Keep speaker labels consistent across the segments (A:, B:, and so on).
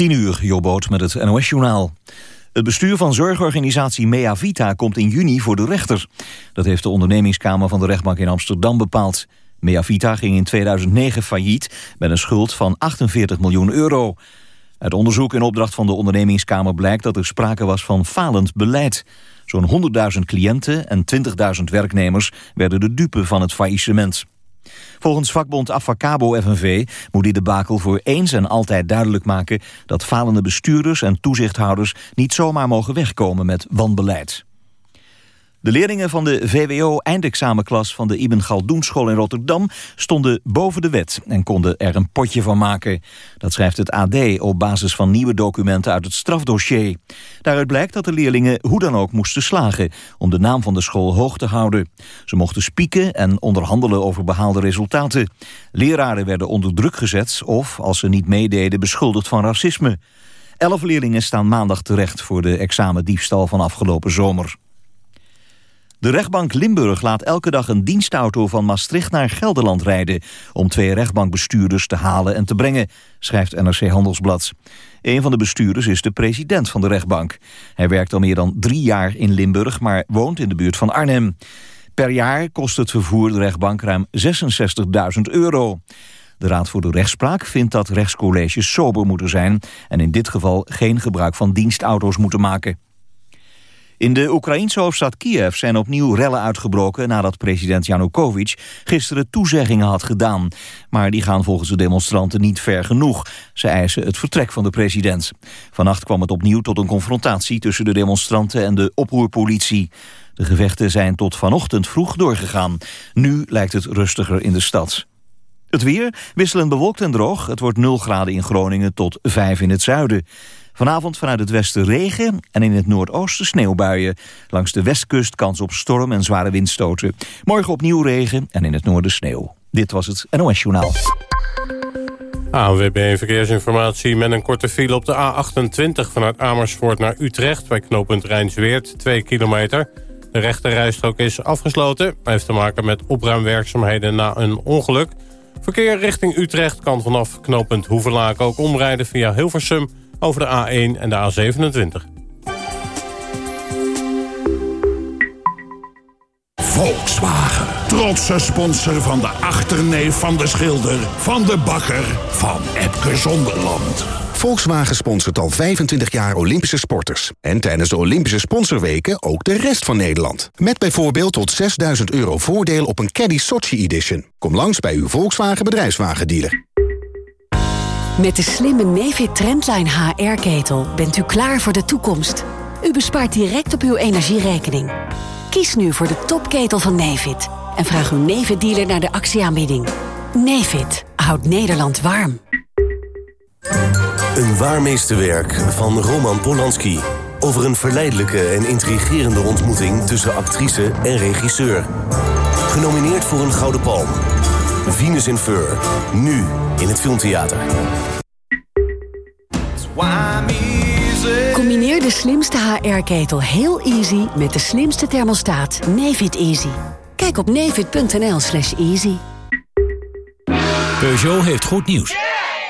A: 10 uur, Jobboot met het NOS-journaal. Het bestuur van zorgorganisatie Mea Vita komt in juni voor de rechter. Dat heeft de ondernemingskamer van de rechtbank in Amsterdam bepaald. Mea Vita ging in 2009 failliet met een schuld van 48 miljoen euro. Uit onderzoek in opdracht van de ondernemingskamer blijkt dat er sprake was van falend beleid. Zo'n 100.000 cliënten en 20.000 werknemers werden de dupe van het faillissement. Volgens vakbond Avacabo FNV moet die debakel voor eens en altijd duidelijk maken dat falende bestuurders en toezichthouders niet zomaar mogen wegkomen met wanbeleid. De leerlingen van de VWO-eindexamenklas van de Ibn Galdoenschool in Rotterdam stonden boven de wet en konden er een potje van maken. Dat schrijft het AD op basis van nieuwe documenten uit het strafdossier. Daaruit blijkt dat de leerlingen hoe dan ook moesten slagen om de naam van de school hoog te houden. Ze mochten spieken en onderhandelen over behaalde resultaten. Leraren werden onder druk gezet of, als ze niet meededen, beschuldigd van racisme. Elf leerlingen staan maandag terecht voor de examendiefstal van afgelopen zomer. De rechtbank Limburg laat elke dag een dienstauto van Maastricht naar Gelderland rijden... om twee rechtbankbestuurders te halen en te brengen, schrijft NRC Handelsblad. Een van de bestuurders is de president van de rechtbank. Hij werkt al meer dan drie jaar in Limburg, maar woont in de buurt van Arnhem. Per jaar kost het vervoer de rechtbank ruim 66.000 euro. De Raad voor de Rechtspraak vindt dat rechtscolleges sober moeten zijn... en in dit geval geen gebruik van dienstauto's moeten maken. In de Oekraïense hoofdstad Kiev zijn opnieuw rellen uitgebroken... nadat president Janukovic gisteren toezeggingen had gedaan. Maar die gaan volgens de demonstranten niet ver genoeg. Ze eisen het vertrek van de president. Vannacht kwam het opnieuw tot een confrontatie... tussen de demonstranten en de oproerpolitie. De gevechten zijn tot vanochtend vroeg doorgegaan. Nu lijkt het rustiger in de stad. Het weer wisselend bewolkt en droog. Het wordt 0 graden in Groningen tot 5 in het zuiden. Vanavond vanuit het westen regen en in het noordoosten sneeuwbuien. Langs de westkust kans op storm en zware windstoten. Morgen opnieuw regen en in het noorden sneeuw. Dit was het NOS Journaal.
B: ANWB Verkeersinformatie met een korte file op de A28... vanuit Amersfoort naar Utrecht bij knooppunt Rijnsweert, 2 kilometer. De rechterrijstrook is afgesloten. Hij heeft te maken met opruimwerkzaamheden na een ongeluk. Verkeer richting Utrecht kan vanaf knooppunt Hoevelaak ook omrijden via Hilversum over de A1 en de A27.
C: Volkswagen. Trotse sponsor van de achterneef van de schilder... van de bakker van Epke Zonderland.
D: Volkswagen sponsort al 25 jaar Olympische sporters. En tijdens de Olympische sponsorweken ook de rest van Nederland. Met bijvoorbeeld tot 6000 euro voordeel op een Caddy Sochi Edition. Kom langs bij uw Volkswagen bedrijfswagendealer.
E: Met de slimme Nefit Trendline HR-ketel bent u klaar voor de toekomst. U bespaart direct op uw energierekening. Kies nu voor de topketel van Nefit en vraag uw Nefit-dealer naar de actieaanbieding. Nefit houdt Nederland warm.
F: Een waarmeesterwerk van Roman Polanski. Over een verleidelijke en intrigerende ontmoeting tussen actrice en regisseur. Genomineerd voor een Gouden Palm. Venus in Fur. Nu in het Filmtheater.
E: Combineer de slimste HR-ketel heel easy met de slimste thermostaat Nefit Easy. Kijk op nefit.nl slash easy.
G: Peugeot heeft goed nieuws.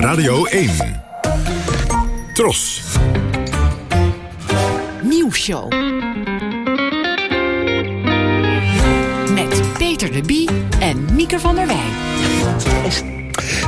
H: Radio 1. Tros.
I: Nieuwsshow. Met Peter de Bie en Mieke van der Wij.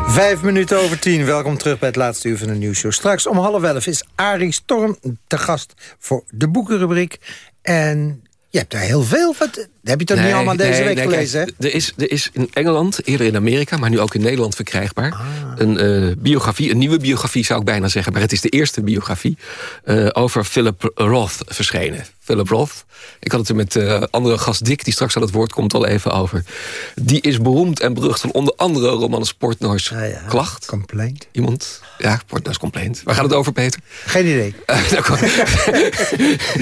J: Vijf minuten over tien. Welkom terug bij het laatste uur van de nieuwsshow. Straks om half elf is Arie Storm te gast voor de boekenrubriek. En je hebt daar heel veel. Wat, heb je toch niet allemaal deze week gelezen?
K: Kijk, er, is, er is in Engeland, eerder in Amerika, maar nu ook in Nederland verkrijgbaar. Een uh, biografie, een nieuwe biografie zou ik bijna zeggen. Maar het is de eerste biografie uh, over Philip Roth verschenen. Philip Roth. Ik had het er met uh, andere gast Dick, die straks aan het woord komt, al even over. Die is beroemd en berucht van onder andere roman Portnoy's
J: ja, ja.
K: Klacht.
J: Complaint.
K: Iemand? Ja, Portnoy's Complaint. Waar gaat het over, Peter?
J: Geen idee.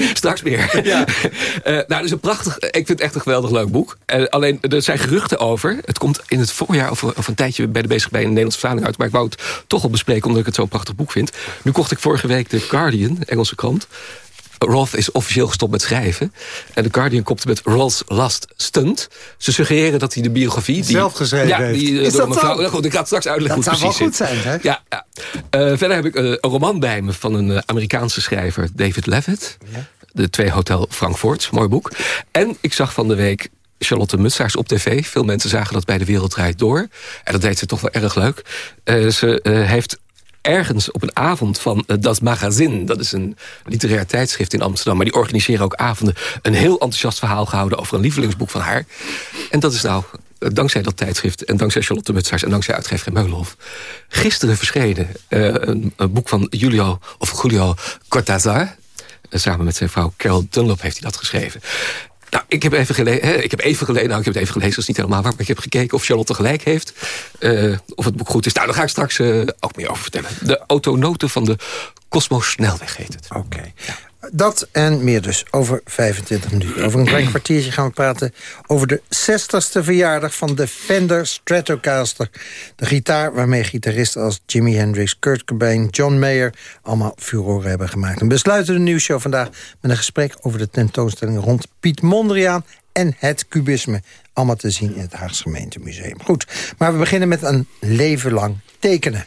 K: straks meer. Ja. nou, het is een prachtig... Ik vind het echt een geweldig leuk boek. Uh, alleen, er zijn geruchten over. Het komt in het voorjaar of, of een tijdje bij de bezig bij een Nederlandse vertaling uit. Maar ik wou het toch al bespreken omdat ik het zo'n prachtig boek vind. Nu kocht ik vorige week de Guardian, Engelse krant. Roth is officieel gestopt met schrijven. En The Guardian komt met Roth's Last Stunt. Ze suggereren dat hij de biografie... Die,
J: Zelf geschreven
K: ja, die,
J: heeft. Is
K: door
J: dat
K: mevrouw, nou goed, ik ga het straks uitleggen
J: Dat
K: hoe het
J: zou wel goed zijn, hè?
K: Ja, ja. Uh, verder heb ik uh, een roman bij me van een uh, Amerikaanse schrijver, David Levitt. Ja. De Twee Hotel Frankfurt, mooi boek. En ik zag van de week Charlotte Mutsaars op tv. Veel mensen zagen dat bij De Wereld Door. En dat deed ze toch wel erg leuk. Uh, ze uh, heeft ergens op een avond van uh, Das Magazin... dat is een literair tijdschrift in Amsterdam... maar die organiseren ook avonden... een heel enthousiast verhaal gehouden over een lievelingsboek van haar. En dat is nou dankzij dat tijdschrift en dankzij Charlotte Mutsaars... en dankzij uitgever Meulenhof... gisteren verschenen een, een, boek van Julio, of Julio Cortázar... samen met zijn vrouw Carol Dunlop heeft hij dat geschreven. Nou, ik heb even gelezen. Ik heb even gelezen. Nou, ik heb het even gelezen. Dat is niet helemaal waar. Maar ik heb gekeken of Charlotte gelijk heeft. Uh, of het boek goed is. Nou, daar ga ik straks uh, ook meer over vertellen. De autonoten van de Cosmos Snelweg heet het.
J: Oké. Okay. Ja. Dat en meer dus over 25 minuten. Over een klein kwartiertje gaan we praten over de 60ste verjaardag van de Fender Stratocaster. De gitaar waarmee gitaristen als Jimi Hendrix, Kurt Cobain, John Mayer... allemaal furoren hebben gemaakt. En besluiten de nieuwsshow vandaag met een gesprek over de tentoonstelling rond Piet Mondriaan en het kubisme. Allemaal te zien in het Haagse Gemeentemuseum. Goed, maar we beginnen met een leven lang tekenen.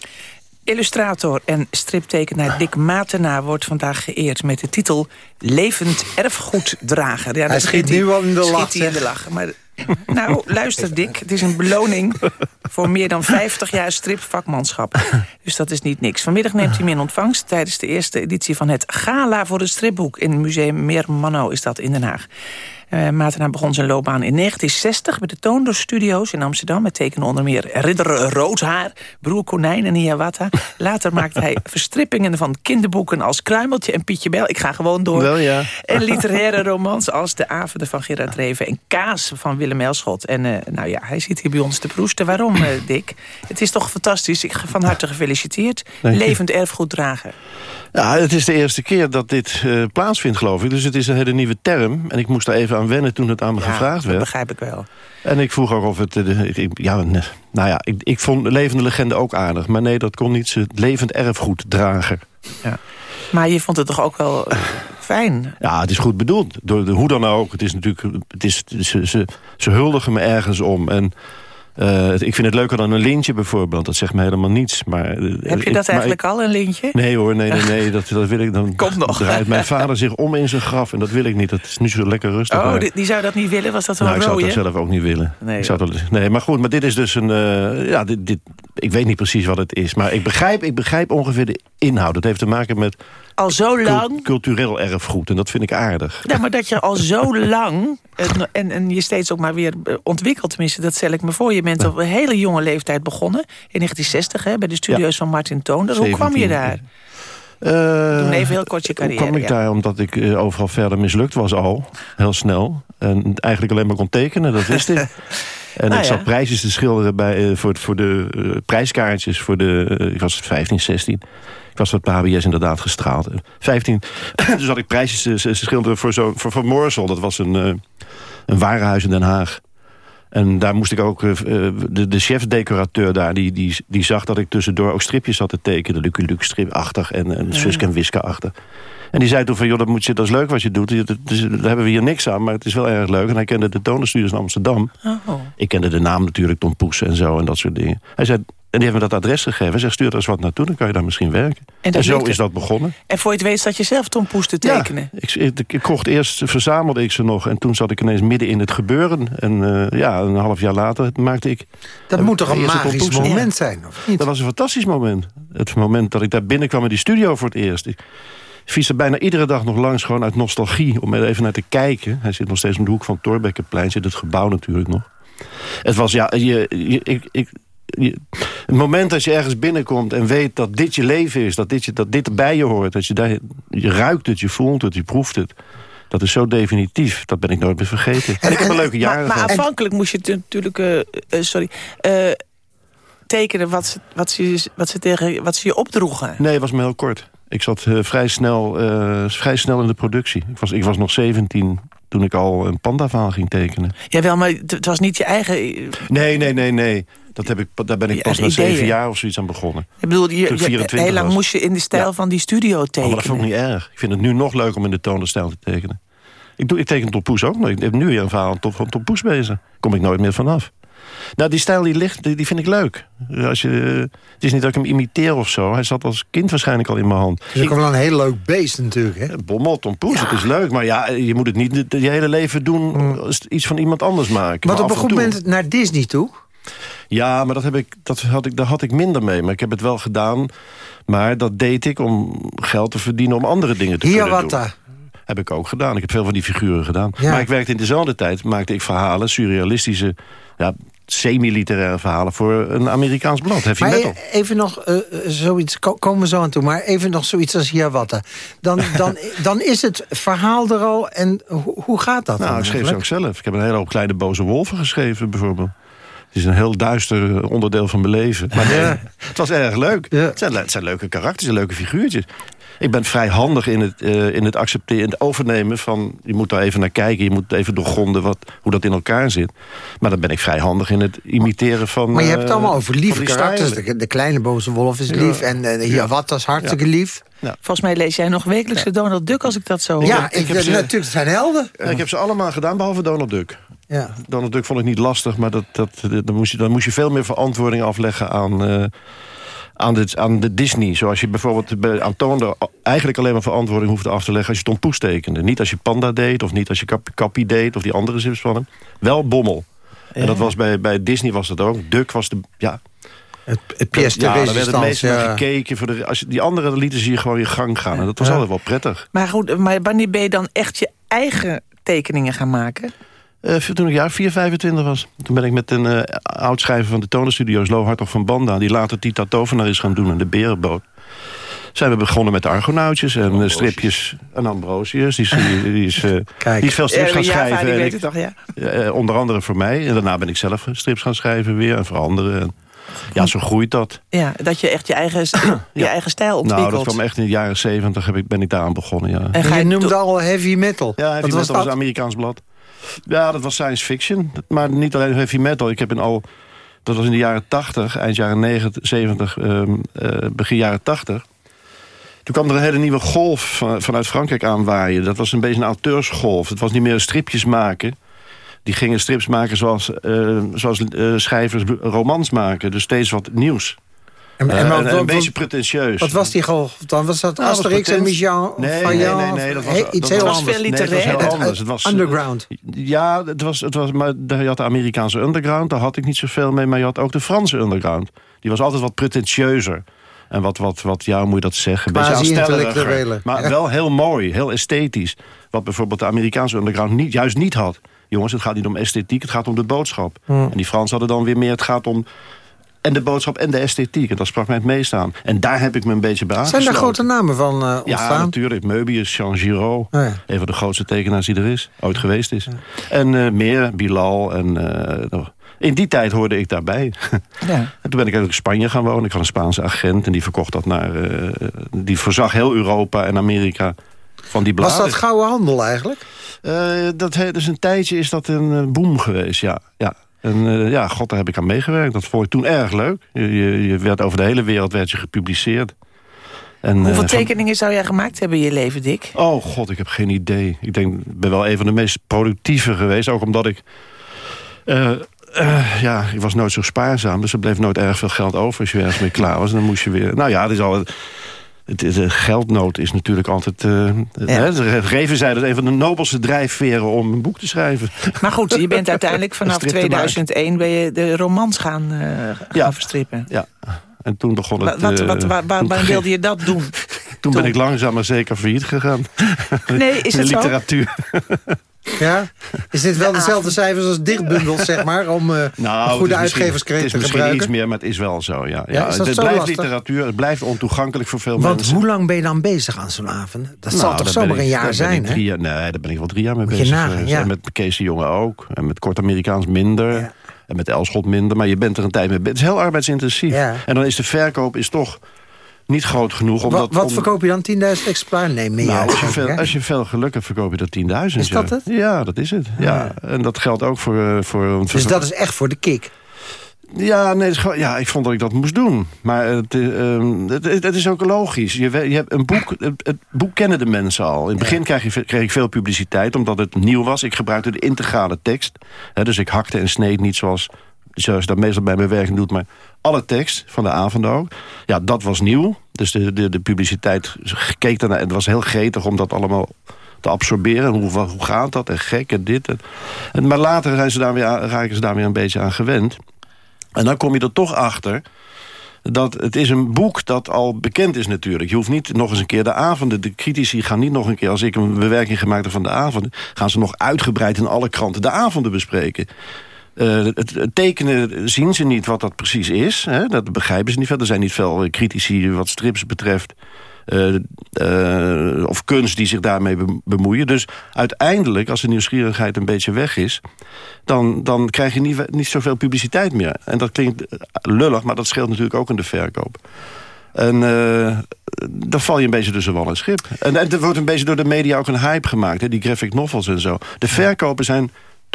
L: Illustrator en striptekenaar Dick Matenaar wordt vandaag geëerd met de titel Levend Erfgoeddrager.
J: Ja, hij schiet nu al in de lach.
L: in de lach. Maar, nou, luister Dick, het is een beloning voor meer dan 50 jaar stripvakmanschap. Dus dat is niet niks. Vanmiddag neemt hij hem in ontvangst tijdens de eerste editie van het Gala voor het stripboek. In het museum Meermanno is dat in Den Haag. Uh, begon zijn loopbaan in 1960 met de Toonder Studios in Amsterdam. Met tekenen onder meer Ridder Roodhaar, Broer Konijn en Hiawatha. Later maakte hij verstrippingen van kinderboeken als Kruimeltje en Pietje Bel. Ik ga gewoon door.
J: Wel, ja.
L: En literaire romans als De Avonden van Gerard Reven en Kaas van Willem Elschot. En uh, nou ja, hij zit hier bij ons te proesten. Waarom, uh, Dick? Het is toch fantastisch. Ik van harte gefeliciteerd. Levend erfgoed dragen.
M: Ja, het is de eerste keer dat dit plaatsvindt, geloof ik. Dus het is een hele nieuwe term. En ik moest daar even aan wennen toen het aan me
L: ja,
M: gevraagd
L: dat
M: werd.
L: begrijp ik wel.
M: En ik vroeg ook of het... Ik, ja, nou ja, ik, ik vond levende legende ook aardig. Maar nee, dat kon niet. Ze levend erfgoeddrager.
L: Ja. Maar je vond het toch ook wel uh, fijn?
M: Ja, het is goed bedoeld. Door de, hoe dan ook. Het is natuurlijk... Het is, ze, ze, ze huldigen me ergens om. En... Uh, ik vind het leuker dan een lintje bijvoorbeeld. Dat zegt me helemaal niets. Maar, uh,
L: Heb je dat
M: ik,
L: eigenlijk
M: ik,
L: al, een lintje?
M: Nee hoor, nee, nee, nee. Dat, dat wil ik dan.
L: Komt nog.
M: draait mijn vader zich om in zijn graf. En dat wil ik niet. Dat is nu zo lekker rustig.
L: Oh,
M: maar,
L: die, die, zou dat niet willen? Was dat een
M: nou,
L: rode?
M: ik zou dat zelf ook niet willen.
L: Nee,
M: ik zou dat, nee, maar goed, maar dit is dus een... Uh, ja, dit, dit, ik weet niet precies wat het is. Maar ik begrijp, ik begrijp ongeveer de inhoud. Het heeft te maken met...
L: Al zo lang?
M: Cult, cultureel erfgoed. En dat vind ik aardig.
L: Ja, maar dat je al zo lang... En, en, en je steeds ook maar weer ontwikkelt. Tenminste, dat stel ik me voor. Je bent ja. op een hele jonge leeftijd begonnen. In 1960, hè, bij de studio's ja. van Martin Toonder. Hoe kwam je daar?
M: Uh,
L: Doe even heel kort je carrière.
M: kwam ik
L: ja.
M: daar omdat ik uh, overal verder mislukt was al. Heel snel. En eigenlijk alleen maar kon tekenen, dat wist ik. En
L: nou
M: ik zat prijsjes te schilderen bij, uh, voor, voor de uh, prijskaartjes. Voor de, uh, ik was 15, 16. Ik was de HBS inderdaad gestraald. 15, toen zat ik prijsjes te schilderen voor, zo, voor, voor Morsel. Dat was een, een warenhuis in Den Haag. En daar moest ik ook, de, de chef-decorateur daar, die, die, die zag dat ik tussendoor ook stripjes zat te tekenen. Lucky Luke stripachtig en, en Susk en Wiske-achtig. En die zei toen van, joh, dat, moet je, dat is leuk wat je doet. Daar hebben we hier niks aan, maar het is wel erg leuk. En hij kende de tonerstudios in Amsterdam.
L: Oh.
M: Ik kende de naam natuurlijk, Tom Poes en zo en dat soort dingen. Hij zei, En die heeft me dat adres gegeven. En zegt, stuur er eens wat naartoe, dan kan je daar misschien werken. En, zo
L: lukte.
M: is dat begonnen.
L: En voor je het weet zat je zelf Tom Poes te tekenen.
M: Ja, ik, ik, ik kocht eerst, verzamelde ik ze nog. En toen zat ik ineens midden in het gebeuren. En eh, ja, een half jaar later maakte ik...
J: Dat moet toch een magisch moment zijn, of niet?
M: Dat was een fantastisch moment. Het moment dat ik daar binnenkwam in die studio voor het eerst. Ik fiets er bijna iedere dag nog langs, gewoon uit nostalgie... om er even naar te kijken. Hij zit nog steeds in de hoek van Torbekkenplein. Zit het gebouw natuurlijk nog. Het was, ja, je, je- ik, ik, je- het moment dat je ergens binnenkomt en weet dat dit je leven is... dat dit, je, dat dit bij je hoort, dat je, daar, je ruikt het, je voelt het, je proeft het... dat is zo definitief, dat ben ik nooit meer vergeten. En, ik heb een leuke jaren
L: Maar, maar aanvankelijk moest je het natuurlijk, eh, eh, sorry, eh, tekenen wat ze, wat, ze, wat, ze tegen, wat ze je opdroegen.
M: Nee, het was me heel kort. Ik zat eh, vrij, snel, eh, vrij snel in de productie. Ik was, ik was nog 17 toen ik al een pandaverhaal ging tekenen.
L: Jawel, maar het, was niet je eigen... Ik
M: Nee, nee, nee, nee. Dat heb ik, daar ben ik
L: Je
M: pas na zeven jaar of zoiets aan begonnen.
L: bedoel, je,
M: ik
L: je-
M: 24
L: heel lang
M: was.
L: moest je in de stijl van die studio
M: Oh,
L: tekenen.
M: maar dat vond ik niet erg. Ik vind het nu nog leuk om in de tonenstijl te tekenen. Ik, doe, ik teken Tom Poes ook nog. Ik heb nu weer een verhaal van Tom Poes bezig. Kom ik nooit meer vanaf. Nou, die stijl die ligt, die, die vind ik leuk. Als je, het is niet dat ik hem imiteer of zo. Hij zat als kind waarschijnlijk al in mijn hand.
J: Is ook wel een heel leuk beest natuurlijk, hè?
M: Bommel, Tom Poes, het is leuk. Maar ja, je moet het niet je hele leven doen... als iets van iemand anders maken. Maar
J: op een goed moment naar Disney toe.
M: Ja, maar dat heb ik, dat had ik, daar had ik minder mee. Maar ik heb het wel gedaan. Maar dat deed ik om geld te verdienen om andere dingen te kunnen doen.
J: Hiawatha.
M: Heb ik ook gedaan. Ik heb veel van die figuren gedaan.
J: Ja.
M: Maar ik werkte in dezelfde tijd, maakte ik verhalen, surrealistische, ja, semi-literaire verhalen voor een Amerikaans blad, Heavy
J: Maar
M: Metal.
J: even nog eh, eh, zoiets, ko- komen we zo aan toe. Maar even nog zoiets als Hiawatha. Dan, dan, dan is het verhaal er al. En ho- hoe gaat dat
M: Nou,
J: dan
M: ik schreef ze ook zelf. Ik heb een hele hoop kleine boze wolven geschreven, bijvoorbeeld. Het is een heel duister eh, onderdeel van mijn leven. Maar nee, het was erg leuk. Het, zijn, het zijn leuke karakters leuke figuurtjes. Ik ben vrij handig in het, eh, in het accepteren, in het overnemen van... je moet daar even naar kijken, je moet even doorgronden wat, hoe dat in elkaar zit. Maar dan ben ik vrij handig in het imiteren van...
J: Maar je hebt het
M: eh,
J: allemaal over lieve
M: die
J: karakters. De, de kleine boze wolf is
M: Ja.
J: lief. En eh, de Hiawatha is hartstikke lief.
L: Volgens mij lees jij nog wekelijks de Donald Duck als ik dat zo hoor.
J: Ja, ik,
M: heb ze-
J: natuurlijk, het zijn helden.
M: Ja, ik heb ze allemaal gedaan, behalve Donald Duck.
J: Ja.
M: Donald Duck vond ik niet lastig, maar dat, dat, dan, moest je, dan moest je veel meer verantwoording afleggen aan, eh, aan, de, aan de Disney. Zoals je bijvoorbeeld bij, eigenlijk alleen maar verantwoording hoefde af te leggen als je Tom Poes tekende. Niet als je Panda deed, of niet als je Kap- Kappie deed, of die andere zips van hem. Wel Bommel. En dat was bij, bij Disney was dat ook. Duck was de... Ja,
J: Het pièce de
M: ja, daar werd het meest naar
J: ja.
M: gekeken. Voor de, als je, die andere lieten ze je gewoon je gang gaan. En dat was
L: Ja.
M: altijd wel prettig.
L: Maar goed, maar wanneer ben je dan echt je eigen tekeningen gaan maken?
M: Eh, toen ik jaar 4, 25 was. Toen ben ik met een eh oud-schrijver van de tonenstudio's... Lo Hartog van Banda, die later Tita Tovenaar is gaan doen... en de Berenboot. Zijn we begonnen met de Argonautjes en eh, stripjes. En Ambrosius, die is, die, die is, eh, die is veel strips gaan
L: ja,
M: schrijven.
L: die
M: en
L: weet
M: ik-
L: het toch, ja.
M: eh, onder andere voor mij. En daarna ben ik zelf strips gaan schrijven weer en voor anderen. En ja, zo groeit dat.
L: Ja, dat je echt je eigen, je eigen stijl ontwikkelt.
M: Nou, dat kwam echt in de jaren 70 heb ik, ben ik daaraan begonnen, ja.
L: En
J: je noemde al heavy metal.
M: Ja, heavy
J: Wat
M: metal
J: was
M: was een Amerikaans blad. Ja, dat was science fiction. Maar niet alleen heavy metal. Ik heb in al... Dat was in de jaren 80, eind jaren 90, 70, ehm, eh, begin jaren 80. Toen kwam er een hele nieuwe golf van- vanuit Frankrijk aanwaaien. Dat was een beetje een auteursgolf. Het was niet meer stripjes maken. Die gingen strips maken zoals, eh, zoals eh, schrijvers romans maken. Dus steeds wat nieuws.
J: En- en
M: Eh, en een
J: wat-
M: beetje pretentieus.
J: Wat was die golf dan? Was dat
M: Nou, was
J: Asterix en. Michel?
M: Nee, nee, nee, nee, dat was,
J: He- iets
M: dat
J: heel
M: was
J: anders.
M: Nee, het was heel
J: Het-
M: anders. Het was,
J: underground.
M: Ja, het was, het was, maar je had de Amerikaanse underground, daar had ik niet zoveel mee. Maar je had ook de Franse underground. Die was altijd wat pretentieuzer. En wat, wat, wat ja, hoe moet je dat zeggen? Een beetje
J: Quasi-intellectueler.
M: aanstelleriger. Maar
J: Ja.
M: wel heel mooi, heel esthetisch. Wat bijvoorbeeld de Amerikaanse underground niet, juist niet had. Jongens, het gaat niet om esthetiek, het gaat om de boodschap.
J: Hmm.
M: En die Fransen hadden dan weer meer, het gaat om... En de boodschap en de esthetiek. En dat sprak mij het meest aan. En daar heb ik me een beetje bij
J: Zijn daar
M: aangesloten.
J: grote namen van eh,
M: Ja,
J: ontstaan?
M: natuurlijk. Möbius, Jean Giraud.
J: Oh ja.
M: Een van de grootste tekenaars die er is. Ooit geweest is. En eh, meer, Bilal. En, eh, in die tijd hoorde ik daarbij.
L: Ja.
M: En toen ben ik eigenlijk in Spanje gaan wonen. Ik had een Spaanse agent. En die verkocht dat naar... eh, die voorzag heel Europa en Amerika van die bladen.
J: Was dat gouden handel eigenlijk?
M: Eh, dat, he- dus een tijdje is dat een boom geweest, ja. ja. En eh, ja, god, daar heb ik aan meegewerkt. Dat vond ik toen erg leuk. Je, je, werd over de hele wereld werd je gepubliceerd. En,
L: Hoeveel
M: eh,
L: tekeningen zou jij gemaakt hebben in je leven, Dick?
M: Oh god, ik heb geen idee. Ik denk, ik ben wel een van de meest productieve geweest. Ook omdat ik... Eh, ja, ik was nooit zo spaarzaam, dus er bleef nooit erg veel geld over als je ergens mee klaar was. En dan moest je weer. Nou ja, het is al. De geldnood is natuurlijk altijd... Uh, ja. Reven zei dat een van de nobelste drijfveren om een boek te schrijven.
L: Maar goed, je bent uiteindelijk vanaf 2001 ben je de romans gaan, uh, gaan
M: ja.
L: verstrippen.
M: Ja, en toen begon het...
L: Wat, wat, wat, waar, wilde je dat doen?
M: Toen, ben ik langzaam maar zeker failliet gegaan.
L: Nee, is
M: de
L: het
M: literatuur.
J: Ja? Is dit wel dezelfde cijfers als dichtbundels, zeg maar? Om uh,
M: nou,
J: goede
M: uitgeverskreet
J: uitgeverskreet
M: te gebruiken? Het is misschien iets meer, maar het is wel zo, ja. ja,
J: is
M: het
J: zo
M: blijft
J: lastig?
M: literatuur, het blijft ontoegankelijk voor veel
J: Want
M: mensen.
J: hoe lang ben je dan bezig aan zo'n avond? Dat zal
M: Nou,
J: toch zomaar een jaar zijn, hè?
M: Nee, daar ben ik wel drie jaar mee bezig. geweest.
J: ja.
M: En met Kees de Jonge ook. En met Kort Amerikaans minder. En met Elschot minder. Maar je bent er een tijd mee bezig. Het is heel arbeidsintensief.
J: Ja.
M: En dan is de verkoop is toch niet groot genoeg. Omdat,
J: Wat, wat verkoop je dan? 10.000 exemplaren? Nee, meer.
M: nou, als, je veel, als je veel geluk hebt, verkoop je dat 10.000.
J: Is dat het?
M: Ja, dat is het. Ja. En dat geldt ook voor... eh, voor
J: Dus dat is echt voor de kick.
M: Ja, nee, het is gewoon- ja, ik vond dat ik dat moest doen. Maar het, eh, ehm, het, is ook logisch. Je, je hebt een boek, het, boek kennen de mensen al. In het begin kreeg, je, kreeg ik veel publiciteit, omdat het nieuw was. Ik gebruikte de integrale tekst. Hè, dus ik hakte en sneed niet zoals, zoals dat meestal bij mijn werk doet... maar alle tekst van de avond ook. Ja, dat was nieuw. Dus de, de, de publiciteit keek daarnaar. Het was heel gretig om dat allemaal te absorberen. Hoe, hoe gaat dat? En gek en dit. En, maar later zijn ze daar weer, raken ze daar weer een beetje aan gewend. En dan kom je er toch achter dat het is een boek dat al bekend is natuurlijk. Je hoeft niet nog eens een keer de avonden... de critici gaan niet nog een keer, als ik een bewerking gemaakt heb van de avonden... gaan ze nog uitgebreid in alle kranten de avonden bespreken. Eh, het, het tekenen zien ze niet wat dat precies is. Hè? Dat begrijpen ze niet veel. Er zijn niet veel eh, critici wat strips betreft... eh, of kunst die zich daarmee be- bemoeien. Dus uiteindelijk, als de nieuwsgierigheid een beetje weg is... dan, dan krijg je niet, niet zoveel publiciteit meer. En dat klinkt lullig, maar dat scheelt natuurlijk ook in de verkoop. En dan val je een beetje tussen wal en schip. En, en er wordt een beetje door de media ook een hype gemaakt. Hè? Die graphic novels en zo. De verkopen zijn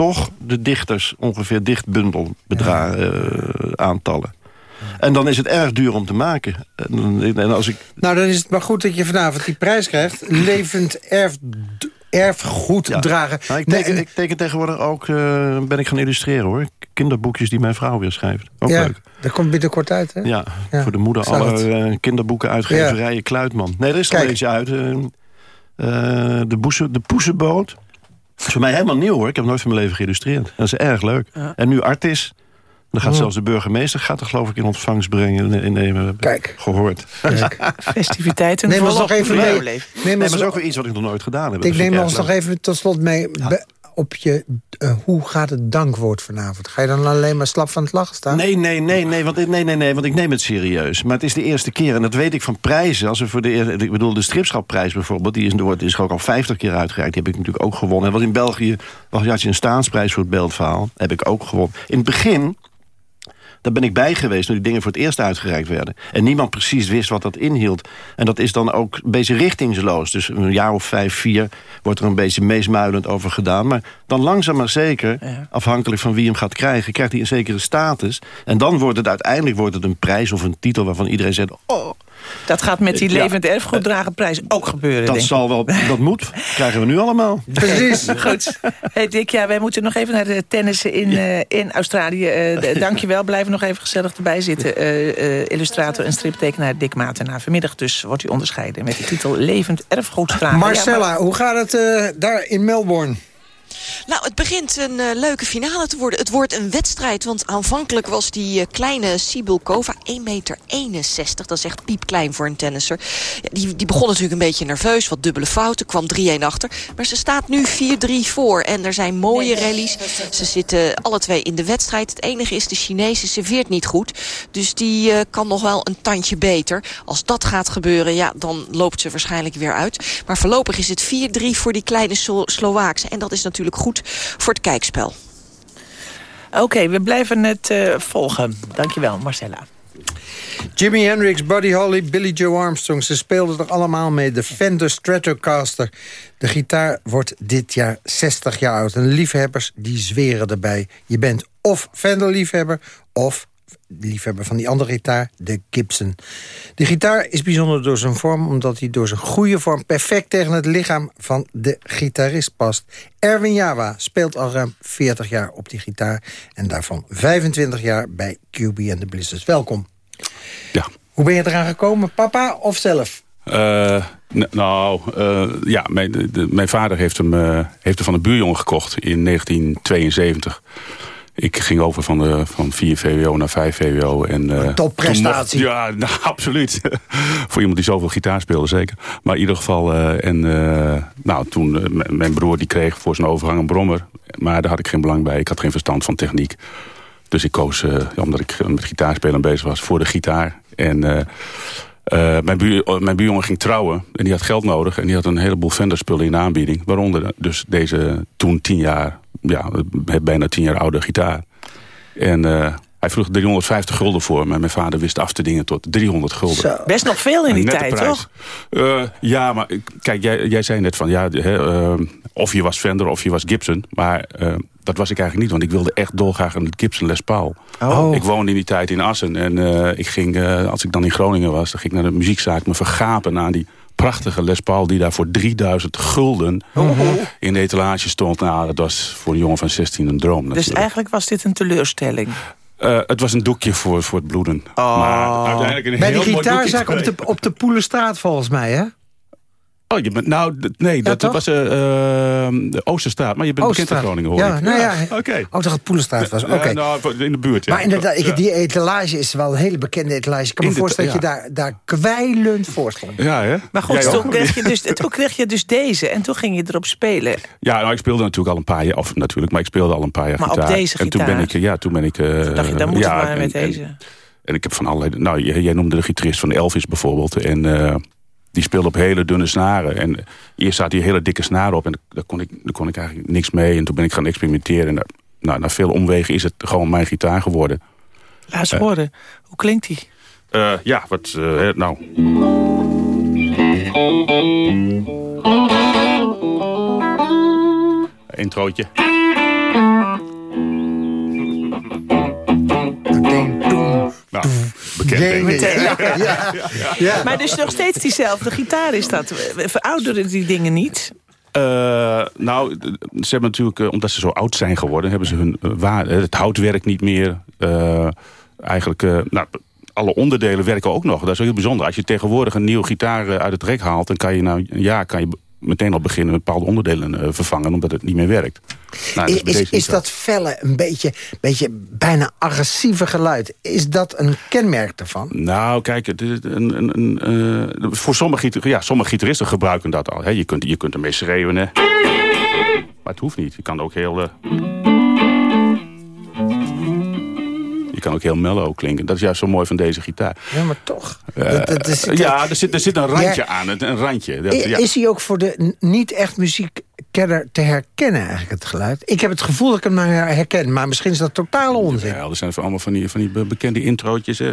M: toch de dichters ongeveer dichtbundelbedra eh, aantallen. En dan is het erg duur om te maken. En, als ik
J: Nou, dan is het maar goed dat je vanavond die prijs krijgt. Levend erf, erfgoed
M: Ja.
J: dragen.
M: Nou, ik, teken,
J: en-
M: ik teken tegenwoordig ook, eh, ben ik gaan illustreren hoor. Kinderboekjes die mijn vrouw weer schrijft. Ook
J: ja,
M: leuk.
J: dat komt binnenkort uit, hè?
M: Ja,
J: Ja,
M: voor de moeder
J: ik zag
M: alle
J: het.
M: eh, kinderboeken uitgeverijen Kluitman. Nee, er is er
J: Kijk.
M: al eentje uit. de, boese, de Poesenboot. Dat is voor mij helemaal nieuw hoor. Ik heb nooit van mijn leven geïllustreerd. Dat is erg leuk.
L: Ja.
M: En nu Artis. Dan gaat
J: Oh.
M: zelfs de burgemeester gaat er geloof ik in ontvangst brengen. In,
J: Kijk.
M: gehoord.
L: Festiviteiten.
J: Neem ons nog even
L: in
J: mee. Neem
M: Nee, maar dat is ook weer iets wat ik nog nooit gedaan heb.
J: ik neem ons nog even tot slot mee op je... eh, hoe gaat het dankwoord vanavond? Ga je dan alleen maar slap van het lachen staan?
M: Nee, nee, nee, nee, want, nee, nee, nee, want ik neem het serieus. Maar het is de eerste keer, en dat weet ik van prijzen. Als we voor de, eer- ik bedoel, de stripschapprijs bijvoorbeeld... die is, wordt- is ook al 50 keer uitgereikt. Die heb ik natuurlijk ook gewonnen. En wat in België was, had je een staansprijs voor het beeldverhaal. Heb ik ook gewonnen. In het begin... Daar ben ik bij geweest toen die dingen voor het eerst uitgereikt werden. En niemand precies wist wat dat inhield. En dat is dan ook een beetje richtingsloos. Dus een jaar of vijf, vier wordt er een beetje meesmuilend over gedaan. Maar dan langzaam maar zeker, afhankelijk van wie hem gaat krijgen... krijgt hij een zekere status. En dan wordt het uiteindelijk wordt het een prijs of een titel... waarvan iedereen zegt, oh,
L: Dat gaat met die
M: Ja.
L: levend erfgoeddragenprijs ook gebeuren,
M: dat
L: denk ik.
M: zal wel, dat moet. Krijgen we nu allemaal.
J: Precies.
L: Goed. Hey Dick, ja, wij moeten nog even naar de tennissen in, eh, in Australië. Eh Dank je wel. Blijf nog even gezellig erbij zitten. Eh, eh, illustrator en striptekenaar Dick Matenaar. Vanmiddag dus wordt u onderscheiden met de titel Levend erfgoeddragen.
J: Marcella,
L: Ja, maar-
J: hoe gaat het eh, daar in Melbourne?
N: Nou, het begint een eh, leuke finale te worden. Het wordt een wedstrijd, want aanvankelijk was die eh, kleine Sibulkova 1,61 meter. Dat is echt piepklein voor een tennisser. Ja, die, die begon natuurlijk een beetje nerveus, wat dubbele fouten, kwam 3-1 achter. Maar ze staat nu 4-3 voor en er zijn mooie rallies. Ze zitten alle twee in de wedstrijd. Het enige is, de Chinese serveert niet goed. Dus die eh, kan nog wel een tandje beter. Als dat gaat gebeuren, ja, dan loopt ze waarschijnlijk weer uit. Maar voorlopig is het 4-3 voor die kleine Slo Slovaakse. En dat is natuurlijk goed voor het kijkspel.
L: Oké, we blijven het eh, volgen. Dankjewel, Marcella.
J: Jimi Hendrix, Buddy Holly, Billy Joe Armstrong. Ze speelden er allemaal mee. De Fender Stratocaster. De gitaar wordt dit jaar 60 jaar oud. En liefhebbers die zweren erbij. Je bent of Fender-liefhebber of liefhebber van die andere gitaar, de Gibson. De gitaar is bijzonder door zijn vorm... omdat hij door zijn goede vorm perfect tegen het lichaam van de gitarist past. Erwin Jawa speelt al ruim 40 jaar op die gitaar... en daarvan 25 jaar bij QB and the Blizzards. Welkom.
O: Ja.
J: Hoe ben je eraan gekomen, papa of zelf?
O: Uh, nou, uh, ja, mijn, de, mijn vader heeft hem, uh, heeft hem van een buurjongen gekocht in 1972. Ik ging over van, de, van 4 VWO naar 5 VWO. En,
J: uh, topprestatie.
O: Ja, nou, absoluut. Voor iemand die zoveel gitaar speelde, zeker. Maar in ieder geval, en, nou, toen, mijn broer die kreeg voor zijn overgang een brommer. Maar daar had ik geen belang bij. Ik had geen verstand van techniek. Dus ik koos, omdat ik met gitaarspelen bezig was, voor de gitaar. En... Uh, mijn, buur, mijn buurjongen ging trouwen en die had geld nodig. En die had een heleboel Fender-spullen in de aanbieding. Waaronder dus deze toen tien jaar, ja, bijna tien jaar oude gitaar. En uh, hij vroeg 350 gulden voor, maar mijn vader wist af te dingen tot 300 gulden.
L: Zo. Best nog veel in die tijd, toch?
O: Uh, ja, maar kijk, jij, jij zei net van, ja, he, of je was Fender of je was Gibson. Maar dat was ik eigenlijk niet, want ik wilde echt dolgraag een Gibson Les Paul.
J: Oh.
O: Ik woonde in die tijd in Assen en ik ging, als ik dan in Groningen was... dan ging ik naar de muziekzaak me vergapen aan die prachtige Les Paul... die daar voor 3000 gulden
L: oh.
O: in de etalage stond. Nou, dat was voor een jongen van 16 een droom natuurlijk.
L: Dus eigenlijk was dit een teleurstelling?
O: Uh, het was een doekje voor, voor het bloeden.
L: Oh.
O: Maar uiteindelijk een
J: Bij
O: heel
J: de
O: mooi
J: gitaarzaak op de, op de Poelenstraat volgens mij, hè?
O: Oh, je bent, nou, nee, dat
J: toch?
O: was uh, de Oosterstraat. Maar je bent bekend in Groningen, hoor
J: ja,
O: ik.
J: Nou ja,
O: Oké.
J: Okay. Oh, dat het Poelenstraat was. Oké.
O: Ja, nou, in de buurt, ja.
J: Maar inderdaad, ik, die etalage is wel een hele bekende etalage. Ik kan me
O: In
J: voorstellen dat je daar, daar kwijlend voor stond.
O: Ja, hè?
L: Maar goed,
O: Jij
L: toen
O: ook?
L: kreeg, je dus, toen kreeg je dus deze en toen ging je erop spelen.
O: Ja, nou, ik speelde natuurlijk al een paar jaar, of natuurlijk, maar ik speelde al een paar jaar
L: Maar op
O: gitaar.
L: deze
O: En toen
L: gitaar?
O: ben ik, eh, ja, toen ben ik... eh,
L: Toen dacht je, dan moet
O: ja,
L: het maar
O: en-
L: met
O: en-
L: deze.
O: En ik heb van allerlei... Nou, jij, jij noemde de gitarist van Elvis bijvoorbeeld. En eh, die speelde op hele dunne snaren. En eerst zat die hele dikke snaren op. En daar kon, ik, daar kon ik eigenlijk niks mee. En toen ben ik gaan experimenteren. En daar- nou, na veel omwegen is het gewoon mijn gitaar geworden.
L: Laat eens
O: Eh.
L: horen. Hoe klinkt die?
O: Eh, ja, wat... eh, hè, nou... Introotje. Nou, bekend.
L: Meteen.
J: Ja. Ja.
L: Maar dus nog steeds diezelfde gitaar is dat. Verouderen die dingen niet?
O: Eh, nou, ze hebben natuurlijk, eh, omdat ze zo oud zijn geworden, hebben ze hun eh, waarde. Het houtwerk niet meer. Eh, eigenlijk, eh, nou, alle onderdelen werken ook nog. Dat is heel bijzonder. Als je tegenwoordig een nieuwe gitaar uit het rek haalt, dan kan je na een jaar kan je meteen al beginnen met bepaalde onderdelen eh, vervangen, omdat het niet meer werkt. Nou, dat
J: Is, is, dat felle, een beetje, beetje bijna agressieve geluid... is dat een kenmerk ervan?
O: Nou, kijk, het is een, een, een, eh, voor sommige, ja, sommige gitaristen gebruiken dat al. Hè. Je, kunt, je kunt ermee schreeuwen. Hè. Maar het hoeft niet. Je kan ook heel... eh, je kan ook heel mellow klinken. Dat is juist zo mooi van deze gitaar.
J: Ja, maar toch.
O: Eh,
J: Dat- dat
O: ja, er zit, er zit een randje
J: Ja.
O: aan. Een randje. Dat, ja.
J: Is hij ook voor de niet echt muziekkenner te herkennen, eigenlijk, het geluid? Ik heb het gevoel dat ik hem nou herken, maar misschien is dat totale onzin.
O: Ja, er zijn allemaal van die, van die be- bekende introotjes. Hè.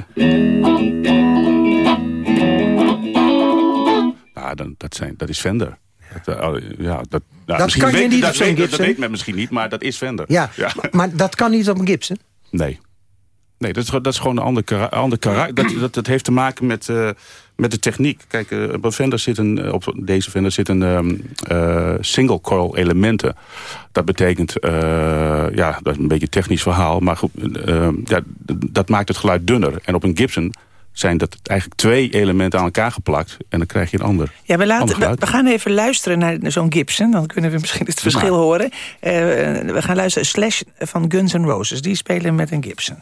O: Ja, dan, dat, zijn, dat is Fender. Dat, eh, oh, ja, dat, nou,
J: Dat kan je
O: weet,
J: niet
O: dat
J: op zo'n
O: weet, dat
J: Gibson.
O: weet men misschien niet, maar dat is Fender.
J: Ja, Maar, maar dat kan niet op een Gibson.
O: Nee. Nee, dat is, gewoon- dat is gewoon een ander, kara- ander karakter. Dat, dat, dat heeft te maken met, eh, met de techniek. Kijk, eh, op, Fender zit een, eh, op deze Fender zitten ehm, eh, single coil elementen. Dat betekent, ja, dat is een beetje een technisch verhaal. Maar goed, eh, ja, d- dat maakt het geluid dunner. En op een Gibson zijn dat eigenlijk twee elementen aan elkaar geplakt. En dan krijg je een ander,
L: Ja, we, laten, we, gaan even luisteren naar zo'n Gibson. Dan kunnen we misschien het verschil
O: maar.
L: horen. We gaan luisteren. Slash van Guns N' Roses. Die spelen met een Gibson.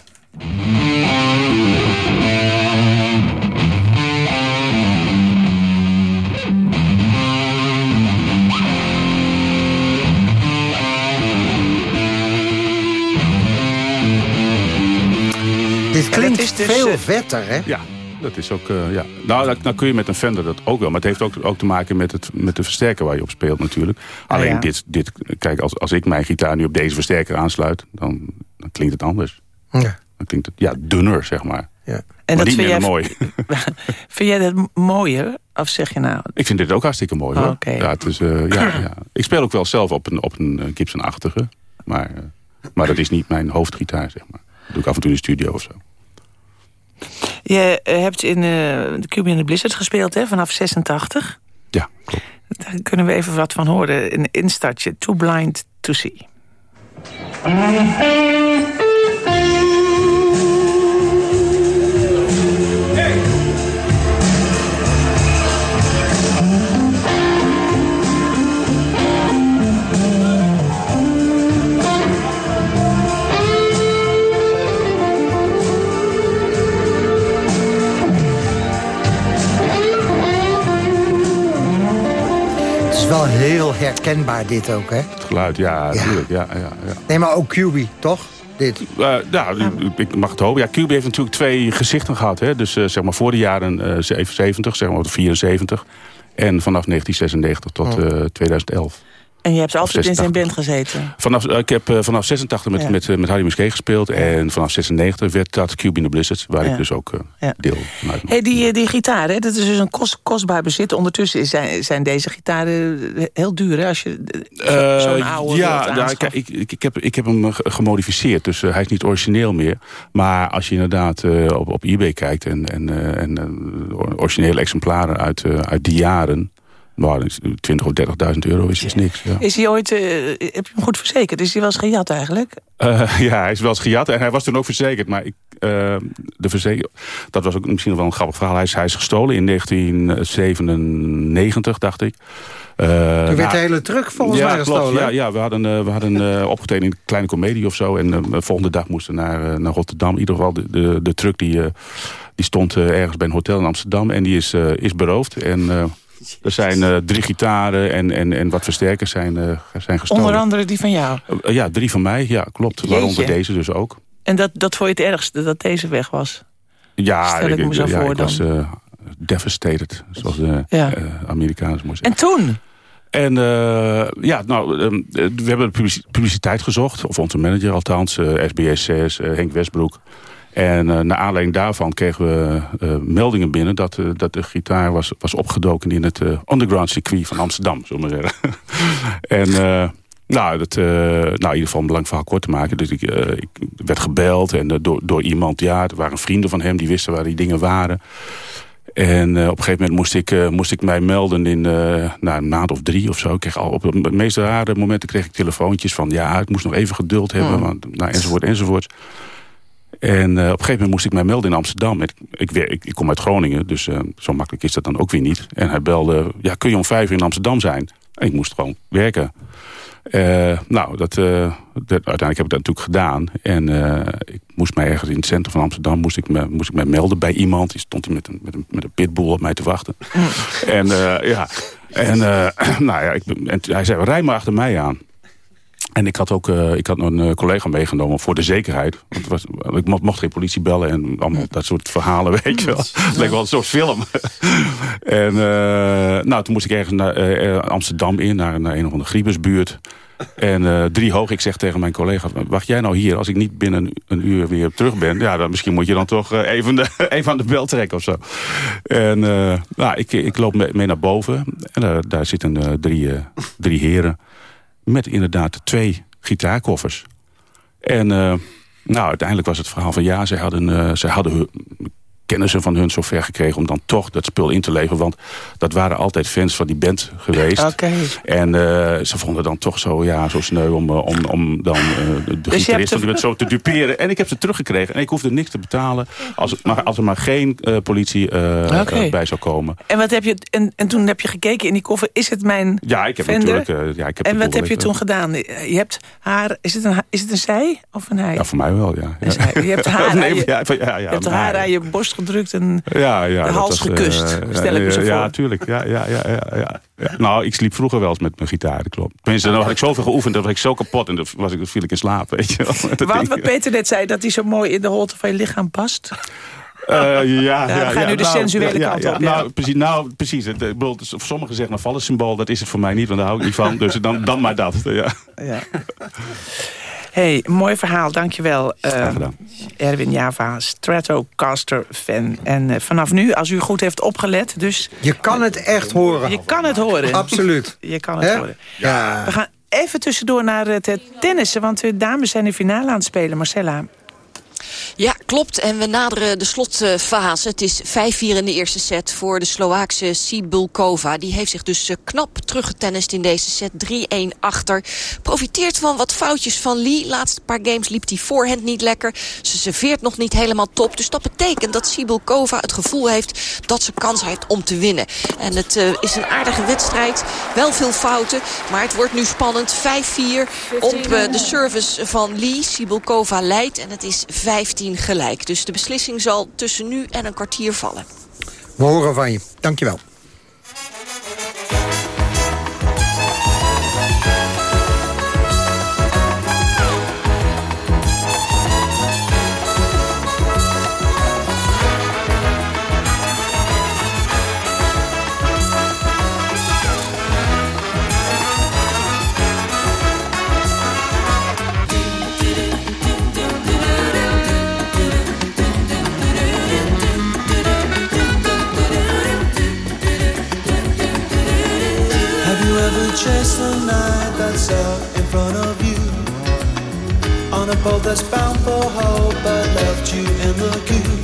J: Dit klinkt
L: is dus,
J: veel
L: eh,
J: vetter, hè?
O: Ja, dat is ook, eh, ja. Nou, dat, nou kun je met een Fender dat ook wel. Maar het heeft ook, ook te maken met, het, met de versterker waar je op speelt natuurlijk. Alleen
L: ja.
O: dit, dit, kijk, als, als ik mijn gitaar nu op deze versterker aansluit, dan, dan klinkt het anders.
J: Ja.
O: Dan klinkt het, ja, dunner, zeg maar.
J: Ja.
L: En
O: maar
L: dat
O: niet
L: vind
O: meer
L: jij-
O: mooi.
L: Vind jij dat mooier? Of zeg je nou...
O: ik vind dit ook hartstikke mooi, hoor.
L: Oh, Oké.
O: Ja, het is, eh, ja, ja. Ik speel ook wel zelf op een, op een eh, Gibson-achtige. Maar, eh, maar dat is niet mijn hoofdgitaar, zeg maar. Dat doe ik af en toe in de studio of zo.
L: Je hebt in eh, de Cuban the Blizzard gespeeld, hè, vanaf 86.
O: Ja,
L: klopt. Daar kunnen we even wat van horen. Een instartje, Too Blind to See.
J: Is wel heel herkenbaar dit ook, hè?
O: Het geluid, ja, natuurlijk. Ja. Ja, ja,
J: Nee, maar ook QB, toch? Dit.
O: Uh, ja, ik mag het hopen. Ja, QB heeft natuurlijk twee gezichten gehad. Hè? Dus uh, zeg maar voor de jaren uh, 77, zeg maar 74. En vanaf 1996 tot
L: Oh.
O: 2011.
L: En je hebt altijd in zijn band gezeten?
O: Vanaf, ik heb uh, vanaf 86 met,
L: Ja.
O: met, met Harry Muskee gespeeld. En vanaf 96 werd dat Cube in the Blizzard. Waar
L: Ja.
O: ik dus ook uh,
L: Ja.
O: deel van uit.
L: Hey, die, die gitaar, hè, dat is dus een kost, kostbaar bezit. Ondertussen zijn, zijn deze gitaren heel duur, hè? Als je
O: Eh,
L: zo'n oude
O: ja, nou, ik, ik, ik, heb, ik heb hem ge- gemodificeerd. Dus eh, hij is niet origineel meer. Maar als je inderdaad eh, op, op eBay kijkt... en, en, eh, en eh, originele exemplaren uit, eh, uit die jaren... Nou, 20 of 30.000 euro is, is niks. Ja.
L: Is hij ooit, eh, heb je hem goed verzekerd? Is hij wel eens gejat eigenlijk?
O: Eh, ja, hij is wel eens gejat en hij was toen ook verzekerd. Maar ik, eh, de verzeker, dat was ook misschien wel een grappig verhaal. Hij is, hij is gestolen in 1997, dacht ik. Eh,
J: Toen werd
O: nou,
J: de hele truck volgens
O: ja,
J: mij
O: klopt.
J: gestolen.
O: Ja, ja, we hadden, we hadden eh, opgetreden in een kleine komedie of zo. En de volgende dag moesten we naar, naar Rotterdam. In ieder geval, de, de, de truck die, eh, die stond ergens bij een hotel in Amsterdam. En die is, is beroofd. En eh, er zijn eh, drie gitaren en, en, en wat versterkers zijn, eh, zijn gestolen.
L: Onder andere die van jou.
O: Eh, ja, drie van mij. Ja, klopt.
L: Jeetje.
O: Waaronder deze dus ook.
L: En dat, dat vond je het ergste, dat deze weg was?
O: Ja,
L: Stel ik me zo
O: ja,
L: voor
O: ik
L: dan.
O: was devastated, zoals de
L: Ja.
O: Amerikanen mooi zeggen.
L: En toen?
O: En ja, nou, ehm, eh, we hebben publici- publiciteit gezocht. Of onze manager althans, eh, SBS 6, eh, Henk Westbroek. En eh naar aanleiding daarvan kregen we eh, meldingen binnen... Dat, eh, dat de gitaar was, was opgedoken in het underground circuit van Amsterdam, zullen we zeggen. en... nou, dat, nou, in ieder geval om lang verhaal kort te maken. Dus ik, ik werd gebeld en door, door iemand, ja, er waren vrienden van hem... die wisten waar die dingen waren. En op een gegeven moment moest ik, moest ik mij melden in eh, nou, een maand of drie of zo. Ik kreeg al, op de meest rare momenten kreeg ik telefoontjes van... ja, ik moest nog even geduld hebben,
L: Hmm.
O: want, nou, enzovoort, enzovoort. En eh, op een gegeven moment moest ik mij melden in Amsterdam. Ik, ik, wer- ik, ik kom uit Groningen, dus eh, zo makkelijk is dat dan ook weer niet. En hij belde, ja, kun je om vijf uur in Amsterdam zijn? En ik moest gewoon werken. Eh, nou, dat, dat, uiteindelijk heb ik dat natuurlijk gedaan. En ik moest mij ergens in het centrum van Amsterdam moest ik me, moest ik mij melden bij iemand. Die stond met een, met een, met een pitbull op mij te wachten. en ja, en, nou ja ik, en hij zei, rij maar achter mij aan. En ik had ook eh, ik had een eh, collega meegenomen voor de zekerheid. Want was, ik mocht, mocht geen politie bellen en allemaal dat soort verhalen, weet je wel. Het leek wel een soort film. en eh, nou, toen moest ik ergens naar Amsterdam in, naar, naar een of andere griebesbuurt. En drie hoog, ik zeg tegen mijn collega, wacht jij nou hier? Als ik niet binnen een uur weer terug ben, ja, dan misschien moet je dan toch even, de, even aan de bel trekken of zo. En nou, ik, ik loop mee, naar boven en daar zitten drie, drie heren met inderdaad twee gitaarkoffers. En eh, nou, uiteindelijk was het verhaal van ja, zij hadden, zij hadden hun- kennissen van hun zover gekregen om dan toch dat spul in te leveren. Want dat waren altijd fans van die band geweest.
L: Oké.
O: En eh, ze vonden dan toch zo, ja, zo sneu om, eh, om, om dan eh, de,
L: Dus
O: gitarist zo te duperen. En ik heb ze teruggekregen. En ik hoefde niks te betalen als, maar, als er maar geen politie bij zou komen.
L: En, wat heb je, en, en toen heb je gekeken in die koffer, is het mijn
O: Ja, ik heb
L: Fender?
O: natuurlijk... ja, ik heb
L: En wat heb je toen gedaan? Je hebt haar, is het een, is het een zij of een hij?
O: Ja, voor mij wel, ja.
L: Je hebt haar,
O: Nee,
L: aan, je,
O: ja, ja,
L: je hebt haar aan je borst gedrukt en
O: ja, ja,
L: de hals
O: was, eh,
L: gekust. stel ik me zo voor.
O: Ja, tuurlijk. Ja, ja, ja, ja, ja. Nou, ik sliep vroeger wel eens met mijn gitaar, dat klopt. Tenminste, dan had ik zoveel geoefend, dat was ik zo kapot en dan was ik, dan viel ik in slaap, weet je wel.
L: Want wat Peter net zei, dat hij zo mooi in de holte van je lichaam past.
O: Eh, ja, ja,
L: we gaan
O: ja,
L: nu de
O: nou,
L: sensuele
O: ja,
L: kant op, ja.
O: Nou, precies. Nou, precies. Het, ik bedoel, sommigen zeggen een vallen symbool, dat is het voor mij niet, want daar hou ik niet van. Dus dan, dan maar dat. Ja.
L: Hey, mooi verhaal, dankjewel. Uh, Erwin Java, Stratocaster-fan. En uh, vanaf nu, als u goed heeft opgelet... Dus,
J: je kan het echt horen.
L: Je kan het horen.
J: Absoluut.
L: Je kan het horen.
J: Ja.
L: We gaan even tussendoor naar het uh, tennissen... want de dames zijn de finale aan het spelen. Marcella.
N: Ja, klopt. En we naderen de slotfase. Het is 5-4 in de eerste set voor de Slovaakse Sibulkova. Die heeft zich dus eh, knap teruggetennist in deze set. 3-1 achter. Profiteert van wat foutjes van Lee. Laatste paar games liep die voorhand niet lekker. Ze serveert nog niet helemaal top. Dus dat betekent dat Sibulkova het gevoel heeft dat ze kans heeft om te winnen. En het uh, is een aardige wedstrijd. Wel veel fouten, maar het wordt nu spannend. 5-4 op uh, de service van Lee. Sibulkova leidt en het is 15 gelijk. Dus de beslissing zal tussen nu en een kwartier vallen.
J: We horen van je. Dankjewel.
P: A boat that's bound for hope. But left you in the queue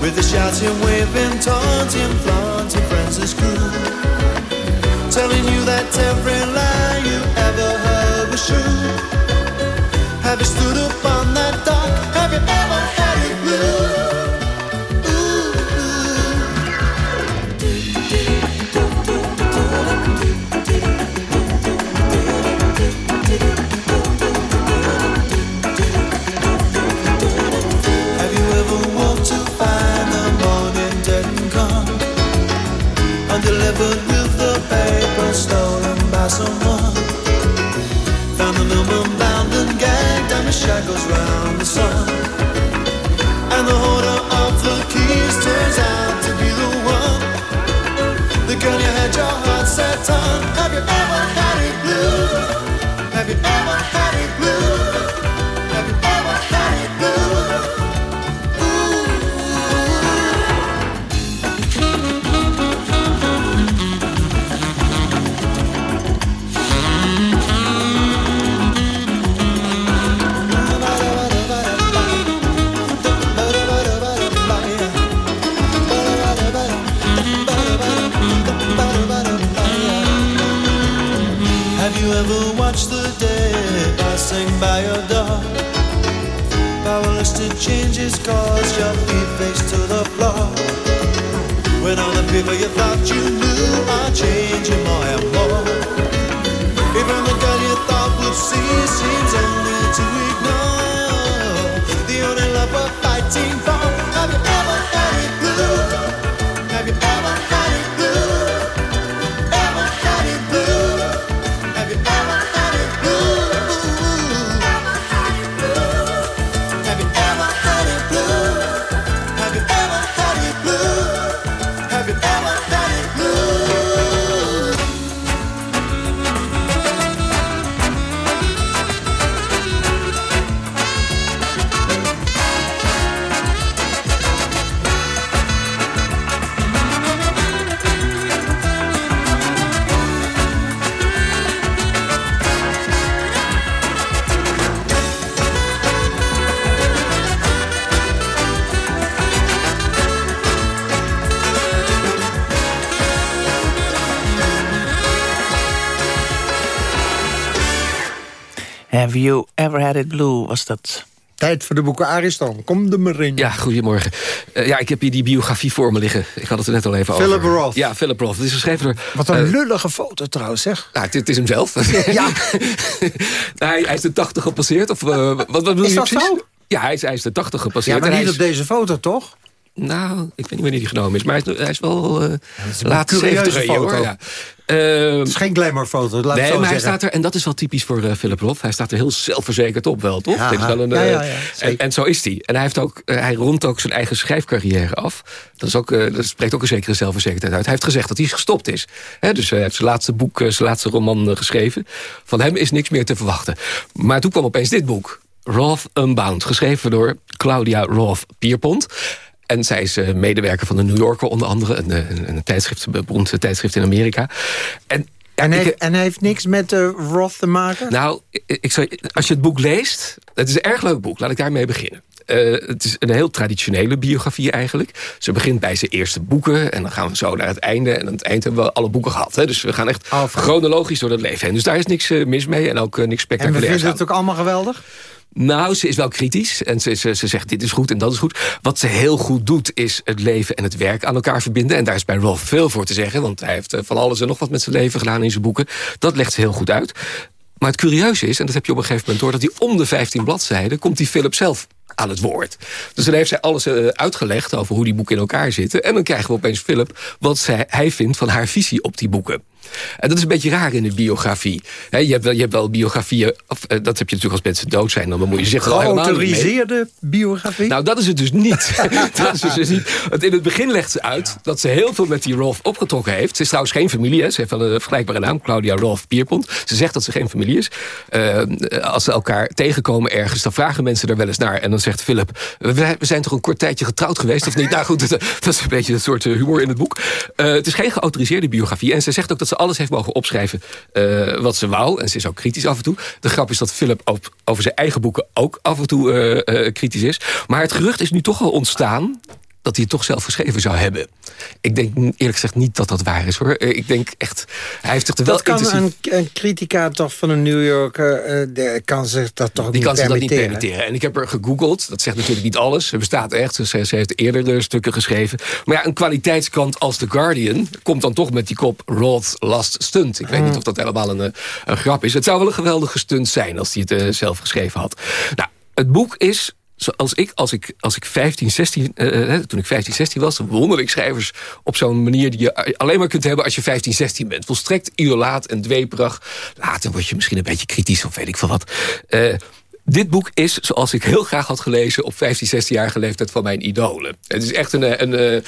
P: With the shouting, waving, taunting, flaunting friends as crew Telling you that every lie you ever heard was true. Have you stood up on that dock? Have you ever shackles round the sun. And the holder of the keys turns out to be the one. The gun you had your heart set on. Have you ever had it blue? Have you ever Have you ever had it blue,
L: was dat...
J: Tijd voor de boeken Ariston. Kom de maar in.
K: Ja, goedemorgen. Uh, ja, ik heb hier die biografie voor me liggen. Ik had het er net al even
J: Philip
K: over.
J: Roth.
K: Ja, Philip Roth. Het is geschreven door...
J: Wat een
K: uh,
J: lullige foto trouwens, zeg.
K: Nou, het, het is hem zelf.
J: Ja.
K: hij, hij is de 80 gepasseerd. Of, uh, wat, wat bedoel
J: Is
K: je
J: dat
K: precies?
J: zo?
K: Ja, hij is, hij is de 80 gepasseerd.
J: Ja, maar niet
K: hij
J: op
K: is-
J: deze foto, toch?
K: Nou, ik weet niet wanneer die genomen is. Maar hij is, hij is wel uh, laat
J: curieuze
K: 70
J: foto.
K: hoor. Ja. Uh,
J: Het is geen glamourfoto, laat
K: nee,
J: ik zo
K: maar hij staat er, en dat is wel typisch voor uh, Philip Roth. Hij staat er heel zelfverzekerd op wel, toch?
J: Ja,
K: wel een,
J: ja, ja, ja,
K: en, en zo is hij. En hij, heeft ook, uh, hij rondt ook zijn eigen schrijfcarrière af. Dat, is ook, dat spreekt ook een zekere zelfverzekerdheid uit. Hij heeft gezegd dat hij gestopt is. He, dus hij heeft zijn laatste boek, zijn laatste roman geschreven. Van hem is niks meer te verwachten. Maar toen kwam opeens dit boek. Roth Unbound, geschreven door Claudia Roth Pierpont. En zij is uh, medewerker van de New Yorker onder andere. Een, een, een tijdschrift, een beroemd tijdschrift in Amerika. En
J: en, heeft, en heeft niks met de Roth te maken?
K: Nou, ik, zou, als je het boek leest... Het is een erg leuk boek, laat ik daarmee beginnen. Uh, het is een heel traditionele biografie eigenlijk. Ze begint bij zijn eerste boeken en dan gaan we zo naar het einde. En aan het eind hebben we alle boeken gehad. Hè? Dus we gaan echt chronologisch door dat leven heen. Dus daar is niks uh, mis mee en ook niks spectaculairs
J: En we vinden het ook allemaal geweldig?
K: Nou, ze is wel kritisch. En ze, ze, ze zegt dit is goed en dat is goed. Wat ze heel goed doet, is het leven en het werk aan elkaar verbinden. En daar is bij Rolf veel voor te zeggen. Want hij heeft van alles en nog wat met zijn leven gedaan in zijn boeken. Dat legt ze heel goed uit. Maar het curieuze is, en dat heb je op een gegeven moment door... dat hij om de 15 bladzijden komt die Philip zelf aan het woord. Dus dan heeft zij alles uh, uitgelegd over hoe die boeken in elkaar zitten. En dan krijgen we opeens Philip wat hij vindt van haar visie op die boeken. En dat is een beetje raar in de biografie. je, hebt wel, je hebt wel biografieën, of, uh, dat heb je natuurlijk als mensen dood zijn... dan bemoei je zich.
J: Geautoriseerde biografie?
K: Nou, dat is het dus niet. dat is het dus niet. Want in het begin legt ze uit dat ze heel veel met die Rolf opgetrokken heeft. Ze is trouwens geen familie, hè. ze heeft wel een vergelijkbare naam... Claudia Rolf Pierpont. Ze zegt dat ze geen familie is. Uh, als ze elkaar tegenkomen ergens, dan vragen mensen er wel eens naar... en dan zegt Philip, we zijn toch een kort tijdje getrouwd geweest, of niet? Nou goed, dat is een beetje een soort humor in het boek. Uh, het is geen geautoriseerde biografie. En ze zegt ook dat ze alles heeft mogen opschrijven uh, wat ze wou. En ze is ook kritisch af en toe. De grap is dat Philip over zijn eigen boeken ook af en toe uh, kritisch is. Maar het gerucht is nu toch al ontstaan dat hij het toch zelf geschreven zou hebben. Ik denk eerlijk gezegd niet dat dat waar is hoor. Ik denk echt, hij heeft zich er wel
J: dat kan een, een critica toch van een New Yorker, uh, kan zich dat toch
K: Die
J: niet
K: kan zich dat niet
J: permitteren?
K: En ik heb er gegoogeld, dat zegt natuurlijk niet alles. Ze bestaat echt, ze, ze heeft eerder stukken geschreven. Maar ja, een kwaliteitskrant als The Guardian... komt dan toch met die kop Roth Last Stunt. Ik weet
J: Hmm.
K: niet of dat helemaal een, eh, een grap is. Het zou wel een geweldige stunt zijn als hij het uh, zelf geschreven had. Nou, het boek is zoals ik, als ik, als ik 15, 16, uh, toen ik 15, 16 was, bewonderde ik schrijvers op zo'n manier die je alleen maar kunt hebben als je 15, 16 bent. Volstrekt idolaat en dweperig. Later word je misschien een beetje kritisch of weet ik veel wat. Uh, dit boek is, zoals ik heel graag had gelezen... op 15, 16-jarige leeftijd van mijn idolen. Het is echt een... een, een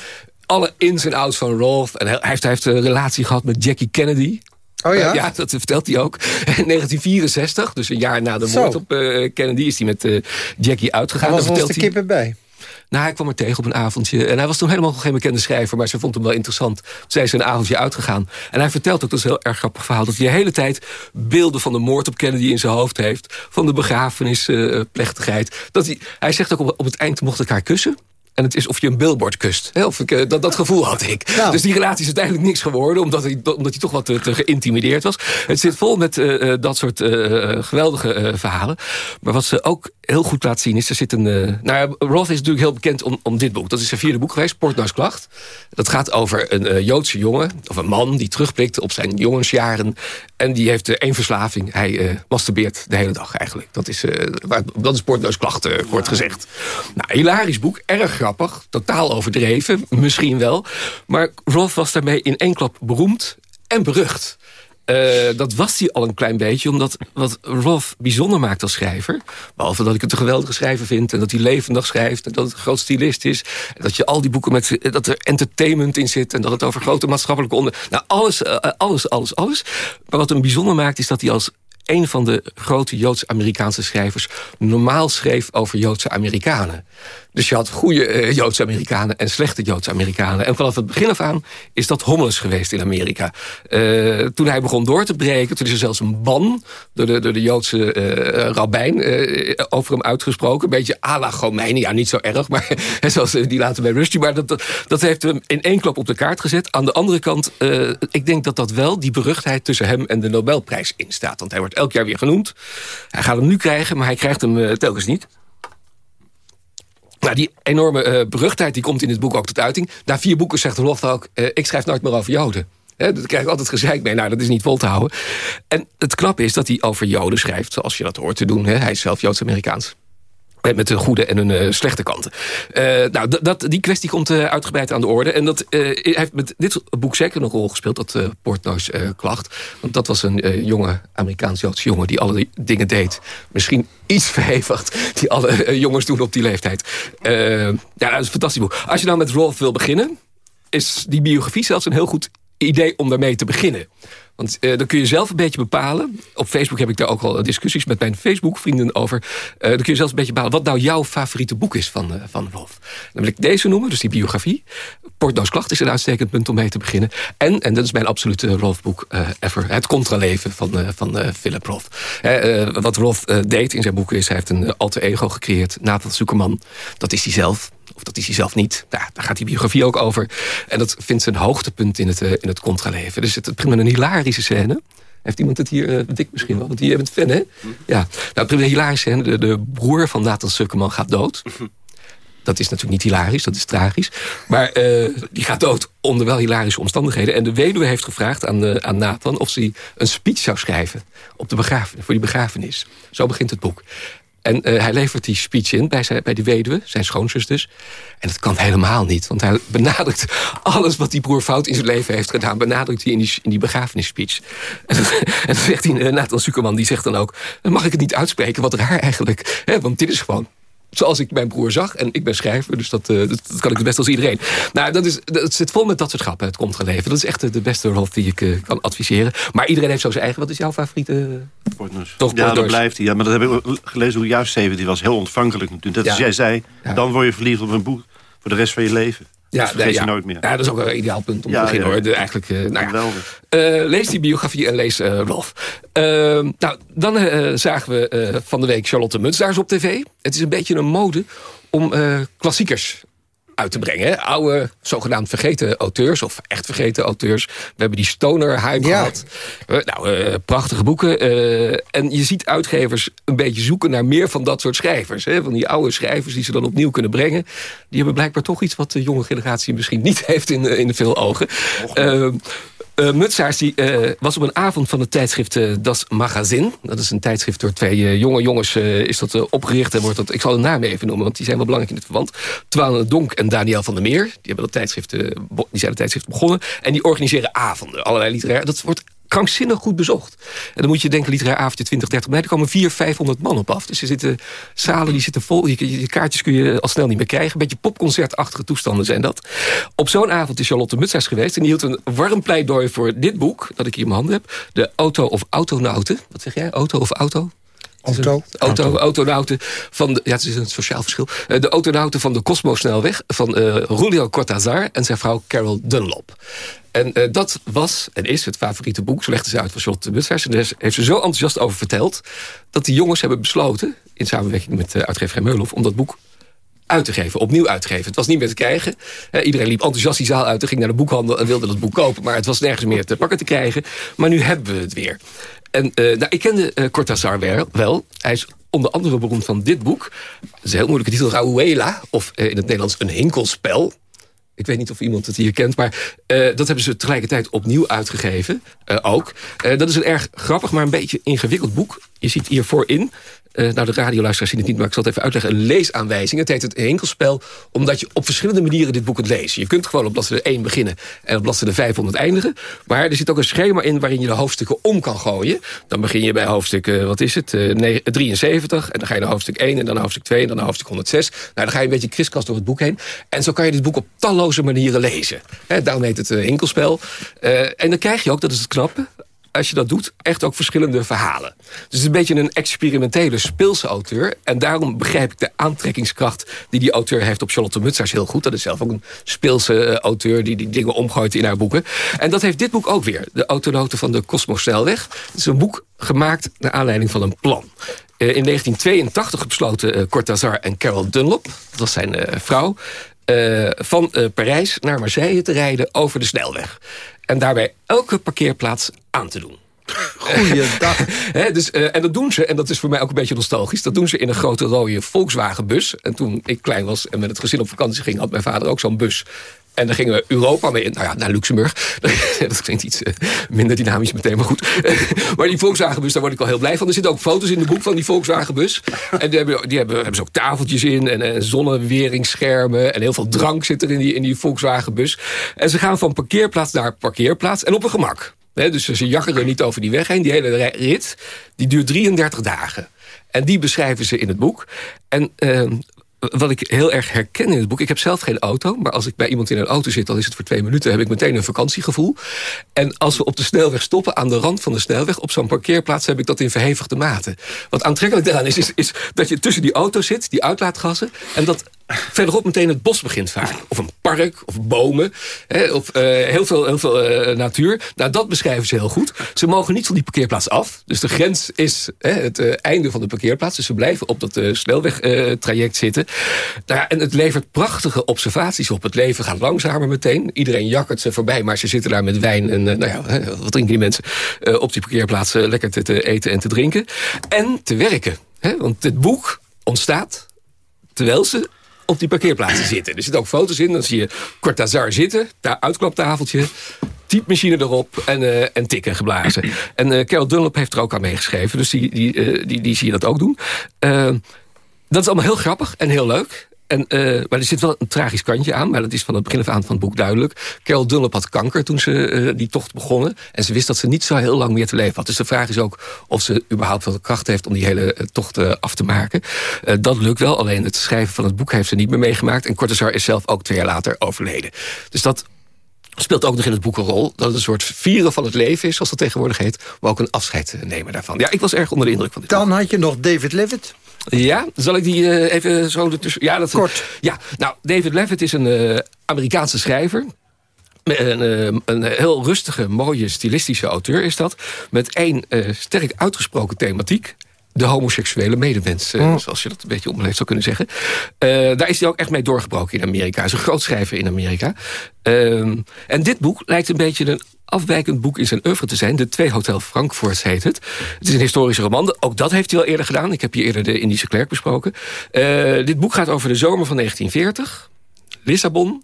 K: alle ins en outs van Rolf. En hij heeft, hij heeft een relatie gehad met Jackie Kennedy.
J: Oh ja?
K: Uh, ja, dat vertelt hij ook. In 1964, dus een jaar na de moord op uh, Kennedy... is hij met uh, Jackie uitgegaan.
J: Hij was de kippen bij.
K: Nou, hij kwam er tegen op een avondje. En hij was toen helemaal geen bekende schrijver... maar ze vond hem wel interessant. Zijn ze een avondje uitgegaan. En hij vertelt ook, dat is een heel erg grappig verhaal... dat hij de hele tijd beelden van de moord op Kennedy in zijn hoofd heeft. Van de begrafenisplechtigheid. dat hij, hij zegt ook op, op het eind mocht ik haar kussen... En het is of je een billboard kust. Of ik, dat, dat gevoel had ik. Nou. Dus die relatie is uiteindelijk niks geworden... omdat hij, omdat hij toch wat te, te geïntimideerd was. Het zit vol met uh, dat soort uh, geweldige verhalen. Maar wat ze ook heel goed laat zien is... er zit een... nou, Roth is natuurlijk heel bekend om, om dit boek. Dat is zijn vierde boek geweest, Portnoy's Klacht. Dat gaat over een Joodse jongen, of een man... die terugblikt op zijn jongensjaren. En die heeft één verslaving. Hij masturbeert de hele dag eigenlijk. Dat is, dat is wordt gezegd. Nou, hilarisch boek, erg grappig, totaal overdreven, misschien wel. Maar Rolf was daarmee in één klap beroemd en berucht. Uh, dat was hij al een klein beetje, omdat wat Rolf bijzonder maakt als schrijver... behalve dat ik het een geweldige schrijver vind... en dat hij levendig schrijft en dat het een groot stylist is... en dat je al die boeken met dat er entertainment in zit... en dat het over grote maatschappelijke onder... Nou, alles, uh, alles, alles, alles. Maar wat hem bijzonder maakt, is dat hij als een van de grote Joods-Amerikaanse schrijvers... normaal schreef over Joodse Amerikanen. Dus je had goede uh, Joodse Amerikanen en slechte Joodse Amerikanen. En vanaf het begin af aan is dat hommeles geweest in Amerika. Uh, toen hij begon door te breken, toen is er zelfs een ban... door de, door de Joodse uh, rabbijn over hem uitgesproken. Een beetje à la Khomeini, ja, niet zo erg, maar zoals die later bij Rushdie. Maar dat, dat, dat, heeft hem in één klap op de kaart gezet. Aan de andere kant, ik denk dat dat wel die beruchtheid tussen hem en de Nobelprijs instaat. Want hij wordt elk jaar weer genoemd. Hij gaat hem nu krijgen, maar hij krijgt hem telkens niet. Nou, die enorme uh, beruchtheid die komt in dit boek ook tot uiting. Na vier boeken zegt Roth ook... Uh, ik schrijf nooit meer over Joden. He, daar krijg ik altijd gezeik mee. Nou, dat is niet vol te houden. En het knap is dat hij over Joden schrijft... zoals je dat hoort te doen. Hij is zelf Joods-Amerikaans. Met hun goede en hun uh, slechte kanten. Uh, nou, dat, die kwestie komt uh, uitgebreid aan de orde. En dat heeft met dit boek zeker een rol gespeeld, dat uh, Portnoy's klacht. Want dat was een jonge Amerikaans-Joodse jongen die alle dingen deed. Misschien iets verhevigd die alle jongens doen op die leeftijd. ja, dat is een fantastisch boek. Als je nou met Rolf wil beginnen... is die biografie zelfs een heel goed idee om daarmee te beginnen. Want uh, dan kun je zelf een beetje bepalen. Op Facebook heb ik daar ook al discussies met mijn Facebook-vrienden over. Uh, dan kun je zelfs een beetje bepalen wat nou jouw favoriete boek is van, uh, van Wolf. Dan wil ik deze noemen, dus die biografie. Portno's Klacht is een uitstekend punt om mee te beginnen. En, en dat is mijn absolute Rolf-boek ever. Het contraleven van, van Philip Roth. wat Roth deed in zijn boeken is, hij heeft een alter ego gecreëerd. Nathan Zuckerman, dat is hij zelf. Of dat is hij zelf niet. Nou, daar gaat die biografie ook over. En dat vindt zijn hoogtepunt in het, uh, in het contraleven. Dus het, het begint een hilarische scène. Heeft iemand het hier, uh, dik misschien wel? Want die bent fan, hè? Ja. Nou, het een hilarische scène. De, de broer van Nathan Sukkerman gaat dood. Dat is natuurlijk niet hilarisch, dat is tragisch. Maar uh, die gaat dood onder wel hilarische omstandigheden. En de weduwe heeft gevraagd aan, aan Nathan... of ze een speech zou schrijven op de begrafenis, voor die begrafenis. Zo begint het boek. En uh, hij levert die speech in bij, zijn, bij die weduwe, zijn schoonzus dus. En dat kan helemaal niet, want hij benadrukt alles wat die broer fout in zijn leven heeft gedaan... benadrukt hij in die, in die begrafenisspeech. En, en dan zegt hij, uh, Nathan Sukerman, die zegt dan ook... mag ik het niet uitspreken wat raar eigenlijk, hè? want dit is gewoon zoals ik mijn broer zag. En ik ben schrijver, dus dat, uh, dat, kan ik het best als iedereen. Nou, dat, is, dat zit vol met dat soort grappen, het komt geleven. Dat is echt de beste rol die ik uh, kan adviseren. Maar iedereen heeft zo zijn eigen. Wat is jouw favoriete?
M: Portnus. Toch, ja, dat blijft hij. Ja, maar dat heb ik gelezen hoe juist zeven. Die was heel ontvankelijk natuurlijk. Dat als jij zei, ja. dan word je verliefd op een boek voor de rest van je leven.
K: Ja,
M: dat nee,
K: ja.
M: nooit meer.
K: Ja, dat is ook een ideaal punt om ja, te beginnen. Hoor. De, eigenlijk, uh, nou ja. uh, lees die biografie en lees uh, Rolf. Ehm, nou, dan zagen we van de week Charlotte Muntzaars op tv. Het is een beetje een mode om klassiekers uit te brengen. Hè? Oude, zogenaamd vergeten auteurs, of echt vergeten auteurs. We hebben die stoner-hype ja. gehad. Uh, nou, uh, prachtige boeken. Uh, en je ziet uitgevers een beetje zoeken naar meer van dat soort schrijvers. Hè? Van die oude schrijvers die ze dan opnieuw kunnen brengen. Die hebben blijkbaar toch iets wat de jonge generatie misschien niet heeft in, in veel ogen. Uh, Mutsaars die, uh, was op een avond van het tijdschrift uh, Das Magazin. Dat is een tijdschrift door twee jonge jongens is dat opgericht. En wordt dat, ik zal de naam even noemen, want die zijn wel belangrijk in het verband. Twan Donk en Daniel van der Meer. Die, hebben dat tijdschrift, die zijn het tijdschrift begonnen. En die organiseren avonden. Allerlei literair. Dat wordt krankzinnig goed bezocht. En dan moet je denken, literair avondje 20, 30 mei... er komen 400, 500 man op af. Dus er zitten zalen die zitten vol. Je, je, kaartjes kun je al snel niet meer krijgen. Een beetje popconcertachtige toestanden zijn dat. Op zo'n avond is Charlotte Mutsers geweest... en die hield een warm pleidooi voor dit boek... dat ik hier in mijn handen heb. De Auto of Autonauten. Wat zeg jij? Auto of Auto?
J: Auto.
K: Auto, autonauten van de, ja, het is een sociaal verschil. Uh, de autonauten van de Cosmo-snelweg van uh, Julio Cortázar en zijn vrouw Carol Dunlop. En uh, dat was en is het favoriete boek, zo legde ze uit van Charlotte. En daar heeft ze zo enthousiast over verteld... dat die jongens hebben besloten, in samenwerking met uh, uitgever Meulhof... om dat boek uit te geven, opnieuw uit te geven. Het was niet meer te krijgen. Uh, iedereen liep enthousiast die zaal uit en ging naar de boekhandel... en wilde dat boek kopen, maar het was nergens meer te pakken te krijgen. Maar nu hebben we het weer. En uh, nou, ik kende uh, wel. Hij is onder andere beroemd van dit boek. Het is een heel moeilijke titel, Rauela. Of in het Nederlands een hinkelspel. Ik weet niet of iemand het hier kent, maar dat hebben ze tegelijkertijd opnieuw uitgegeven. Ook. Dat is een erg grappig, maar een beetje ingewikkeld boek. Je ziet hier voorin uh, nou, de radioluisteraars zien het niet, maar ik zal het even uitleggen. Een leesaanwijzing. Het heet het Henkelspel, omdat je op verschillende manieren dit boek kunt lezen. Je kunt gewoon op bladzijde 1 beginnen en op bladzijde 500 eindigen. Maar er zit ook een schema in waarin je de hoofdstukken om kan gooien. Dan begin je bij hoofdstuk, uh, wat is het, uh, 73. En dan ga je naar hoofdstuk 1 en dan hoofdstuk 2 en dan hoofdstuk 106. Nou, dan ga je een beetje kriskast door het boek heen. En zo kan je dit boek op talloze manieren lezen. He, daarom heet het Henkelspel. en dan krijg je ook, dat is het knappe als je dat doet, echt ook verschillende verhalen. Dus het is een beetje een experimentele, speelse auteur. En daarom begrijp ik de aantrekkingskracht die die auteur heeft op Charlotte Mutsaars heel goed. Dat is zelf ook een speelse uh, auteur die die dingen omgooit in haar boeken. En dat heeft dit boek ook weer. De autonoten van de Cosmosnelweg. Het is een boek gemaakt naar aanleiding van een plan. Uh, in 1982 besloten uh, Cortázar en Carol Dunlop, dat zijn vrouw... van Parijs naar Marseille te rijden over de snelweg. En daarbij elke parkeerplaats aan te doen.
J: Goeiedag.
K: dus, uh, en dat doen ze, en dat is voor mij ook een beetje nostalgisch... dat doen ze in een grote rode Volkswagen bus. En toen ik klein was en met het gezin op vakantie ging... had mijn vader ook zo'n bus. En dan gingen we Europa mee, nou ja, naar Luxemburg. dat klinkt iets uh, minder dynamisch meteen, maar goed. maar die Volkswagenbus, daar word ik al heel blij van. Er zitten ook foto's in de boek van die Volkswagenbus. En die hebben, die hebben, hebben ze ook tafeltjes in en, en zonneweringsschermen. En heel veel drank zit er in die, in die Volkswagenbus. En ze gaan van parkeerplaats naar parkeerplaats en op een gemak. Dus ze jakkeren niet over die weg heen. Die hele rit die duurt 33 dagen. En die beschrijven ze in het boek. En uh, wat ik heel erg herken in het boek... ik heb zelf geen auto, maar als ik bij iemand in een auto zit... dan is het voor twee minuten, heb ik meteen een vakantiegevoel. En als we op de snelweg stoppen, aan de rand van de snelweg... op zo'n parkeerplaats heb ik dat in verhevigde mate. Wat aantrekkelijk daaraan is, is, is dat je tussen die auto's zit... die uitlaatgassen, en dat verderop meteen het bos begint vaak. Of een park, of bomen, hè, of uh, heel veel, heel veel uh, natuur. Nou, dat beschrijven ze heel goed. Ze mogen niet van die parkeerplaats af. Dus de grens is hè, het uh, einde van de parkeerplaats. Dus ze blijven op dat snelwegtraject zitten. Nou ja, en het levert prachtige observaties op. Het leven gaat langzamer meteen. Iedereen jakkert ze voorbij, maar ze zitten daar met wijn. En nou ja, wat drinken die mensen op die parkeerplaats lekker te, te, eten en te drinken. En te werken. Hè, want dit boek ontstaat terwijl ze op die parkeerplaatsen zitten. Er zitten ook foto's in. Dan zie je Cortazar zitten, daar uitklaptafeltje, typemachine erop en, uh, en tikken geblazen. En uh, Carol Dunlop heeft er ook aan meegeschreven. Dus die, die, uh, die, die zie je dat ook doen. dat is allemaal heel grappig en heel leuk. En, uh, maar er zit wel een tragisch kantje aan. Maar dat is van het begin af aan van het boek duidelijk. Carol Dunlop had kanker toen ze uh, die tocht begonnen. En ze wist dat ze niet zo heel lang meer te leven had. Dus de vraag is ook of ze überhaupt wel de kracht heeft... om die hele uh, tocht af te maken. dat lukt wel. Alleen het schrijven van het boek heeft ze niet meer meegemaakt. En Cortazar is zelf ook twee jaar later overleden. Dus dat speelt ook nog in het boek een rol. Dat het een soort vieren van het leven is, zoals dat tegenwoordig heet. Maar ook een afscheid nemen daarvan. Ja, ik was erg onder de indruk van dit
J: Dan had je nog David Levitt.
K: Ja, zal ik die uh, even zo ertussen... Ja, dat,
J: Kort.
K: Ja, nou, David Levitt is een uh, Amerikaanse schrijver. Een, uh, een, heel rustige, mooie, stilistische auteur is dat. Met één sterk uitgesproken thematiek de homoseksuele medemens, uh, zoals je dat een beetje onbeleefd zou kunnen zeggen. Uh, daar is hij ook echt mee doorgebroken in Amerika. Hij is een groot schrijver in Amerika. Uh, en dit boek lijkt een beetje een afwijkend boek in zijn oeuvre te zijn. De Twee Hotel Frankfurt heet het. Het is een historische roman. Ook dat heeft hij al eerder gedaan. Ik heb hier eerder de Indische Klerk besproken. dit boek gaat over de zomer van 1940. Lissabon,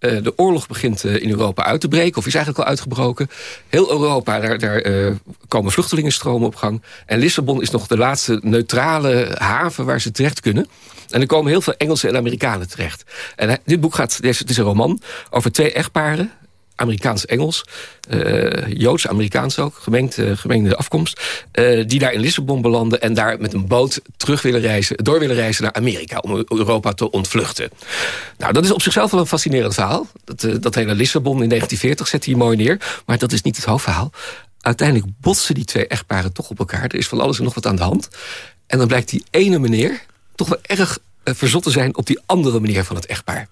K: uh, de oorlog begint uh, in Europa uit te breken, of is eigenlijk al uitgebroken. Heel Europa, daar, daar uh, komen vluchtelingenstromen op gang. En Lissabon is nog de laatste neutrale haven waar ze terecht kunnen. En er komen heel veel Engelsen en Amerikanen terecht. En dit boek gaat, het is een roman over twee echtparen. Amerikaans-Engels, uh, Joods-Amerikaans ook, gemengd, uh, gemengde afkomst... Uh, die daar in Lissabon belanden en daar met een boot terug willen reizen, door willen reizen naar Amerika... om Europa te ontvluchten. Nou, dat is op zichzelf wel een fascinerend verhaal. Dat, dat hele Lissabon in 1940 zet hij mooi neer, maar dat is niet het hoofdverhaal. Uiteindelijk botsen die twee echtparen toch op elkaar. Er is van alles en nog wat aan de hand. En dan blijkt die ene meneer toch wel erg verzotten zijn op die andere manier van het echtpaar.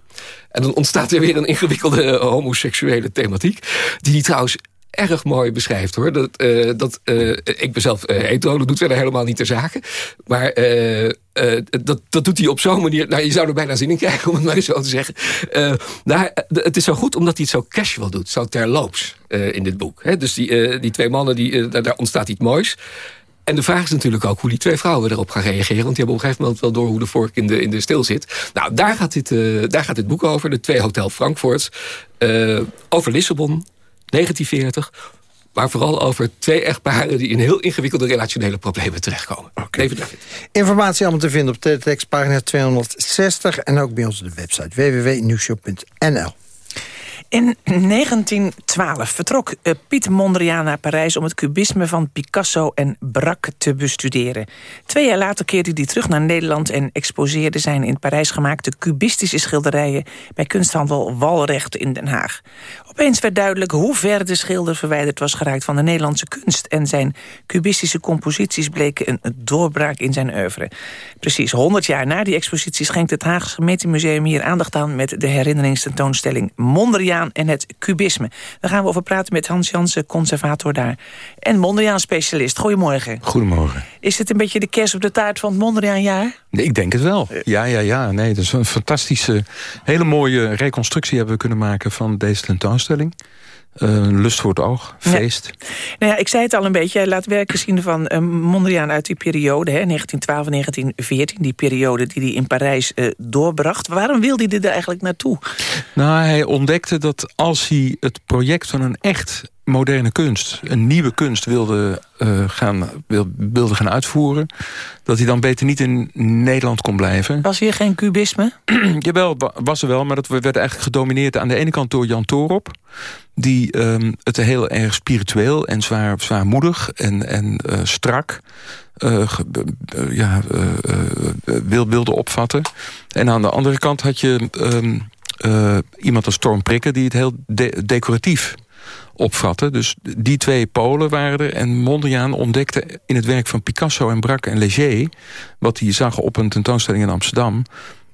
K: En dan ontstaat er weer een ingewikkelde uh, homoseksuele thematiek... die die trouwens erg mooi beschrijft, hoor. Dat, uh, dat, ik ben zelf hetero, dat doet verder helemaal niet ter zake. Maar dat, dat doet hij op zo'n manier... Nou, je zou er bijna zin in krijgen, om het maar zo te zeggen. nou, het is zo goed omdat hij het zo casual doet, zo terloops in dit boek. Hè? Dus die, die twee mannen, die, daar ontstaat iets moois... En de vraag is natuurlijk ook hoe die twee vrouwen erop gaan reageren. Want die hebben op een gegeven moment wel door hoe de vork in de, in de stil zit. Nou, daar gaat dit, uh, daar gaat dit boek over. De twee Hotel Frankfurts. Uh, over Lissabon, 1940. Maar vooral over twee echtparen die in heel ingewikkelde relationele problemen terechtkomen. Okay. David David.
J: Informatie allemaal te vinden op tekstpagina 260 en ook bij onze website www.nieuwshow.nl.
L: In 1912 vertrok uh, Piet Mondriaan naar Parijs... om het kubisme van Picasso en Braque te bestuderen. Twee jaar later keerde hij terug naar Nederland... en exposeerde zijn in Parijs gemaakte cubistische schilderijen... bij kunsthandel Walrecht in Den Haag. Opeens werd duidelijk hoe ver de schilder verwijderd was geraakt... van de Nederlandse kunst. En zijn cubistische composities bleken een doorbraak in zijn oeuvre. Precies 100 jaar na die expositie schenkt het Haagse Gemeentemuseum... hier aandacht aan met de herinneringstentoonstelling Mondriaan en het kubisme. Daar gaan we over praten met Hans Jansen, conservator daar. En Mondriaan-specialist. Goedemorgen.
Q: Goedemorgen.
L: Is het een beetje de kerst op de taart van het Mondriaan-jaar?
Q: Ik denk het wel. Ja, ja, ja. Nee, dat is een fantastische, hele mooie reconstructie hebben we kunnen maken van deze tentoonstelling. Uh, lust voor het oog, feest.
L: Ja. Nou ja, ik zei het al een beetje. Hij laat werken zien van uh, Mondriaan uit die periode, hè, 1912 en 1914. Die periode die hij in Parijs uh, doorbracht. Waarom wilde hij er eigenlijk naartoe?
Q: Nou, hij ontdekte dat als hij het project van een echt moderne kunst, een nieuwe kunst wilde, uh, gaan, wilde gaan uitvoeren... dat hij dan beter niet in Nederland kon blijven.
L: Was hier geen cubisme?
Q: Jawel, was er wel, maar dat werd eigenlijk gedomineerd... aan de ene kant door Jan Torop... die um, het heel erg spiritueel en zwaar, zwaarmoedig en, en uh, strak... Uh, ja, wilde opvatten. En aan de andere kant had je um, iemand als Storm Prikker... die het heel de decoratief opvatten. Dus die twee polen waren er. En Mondriaan ontdekte in het werk van Picasso en Braque en Leger... wat hij zag op een tentoonstelling in Amsterdam...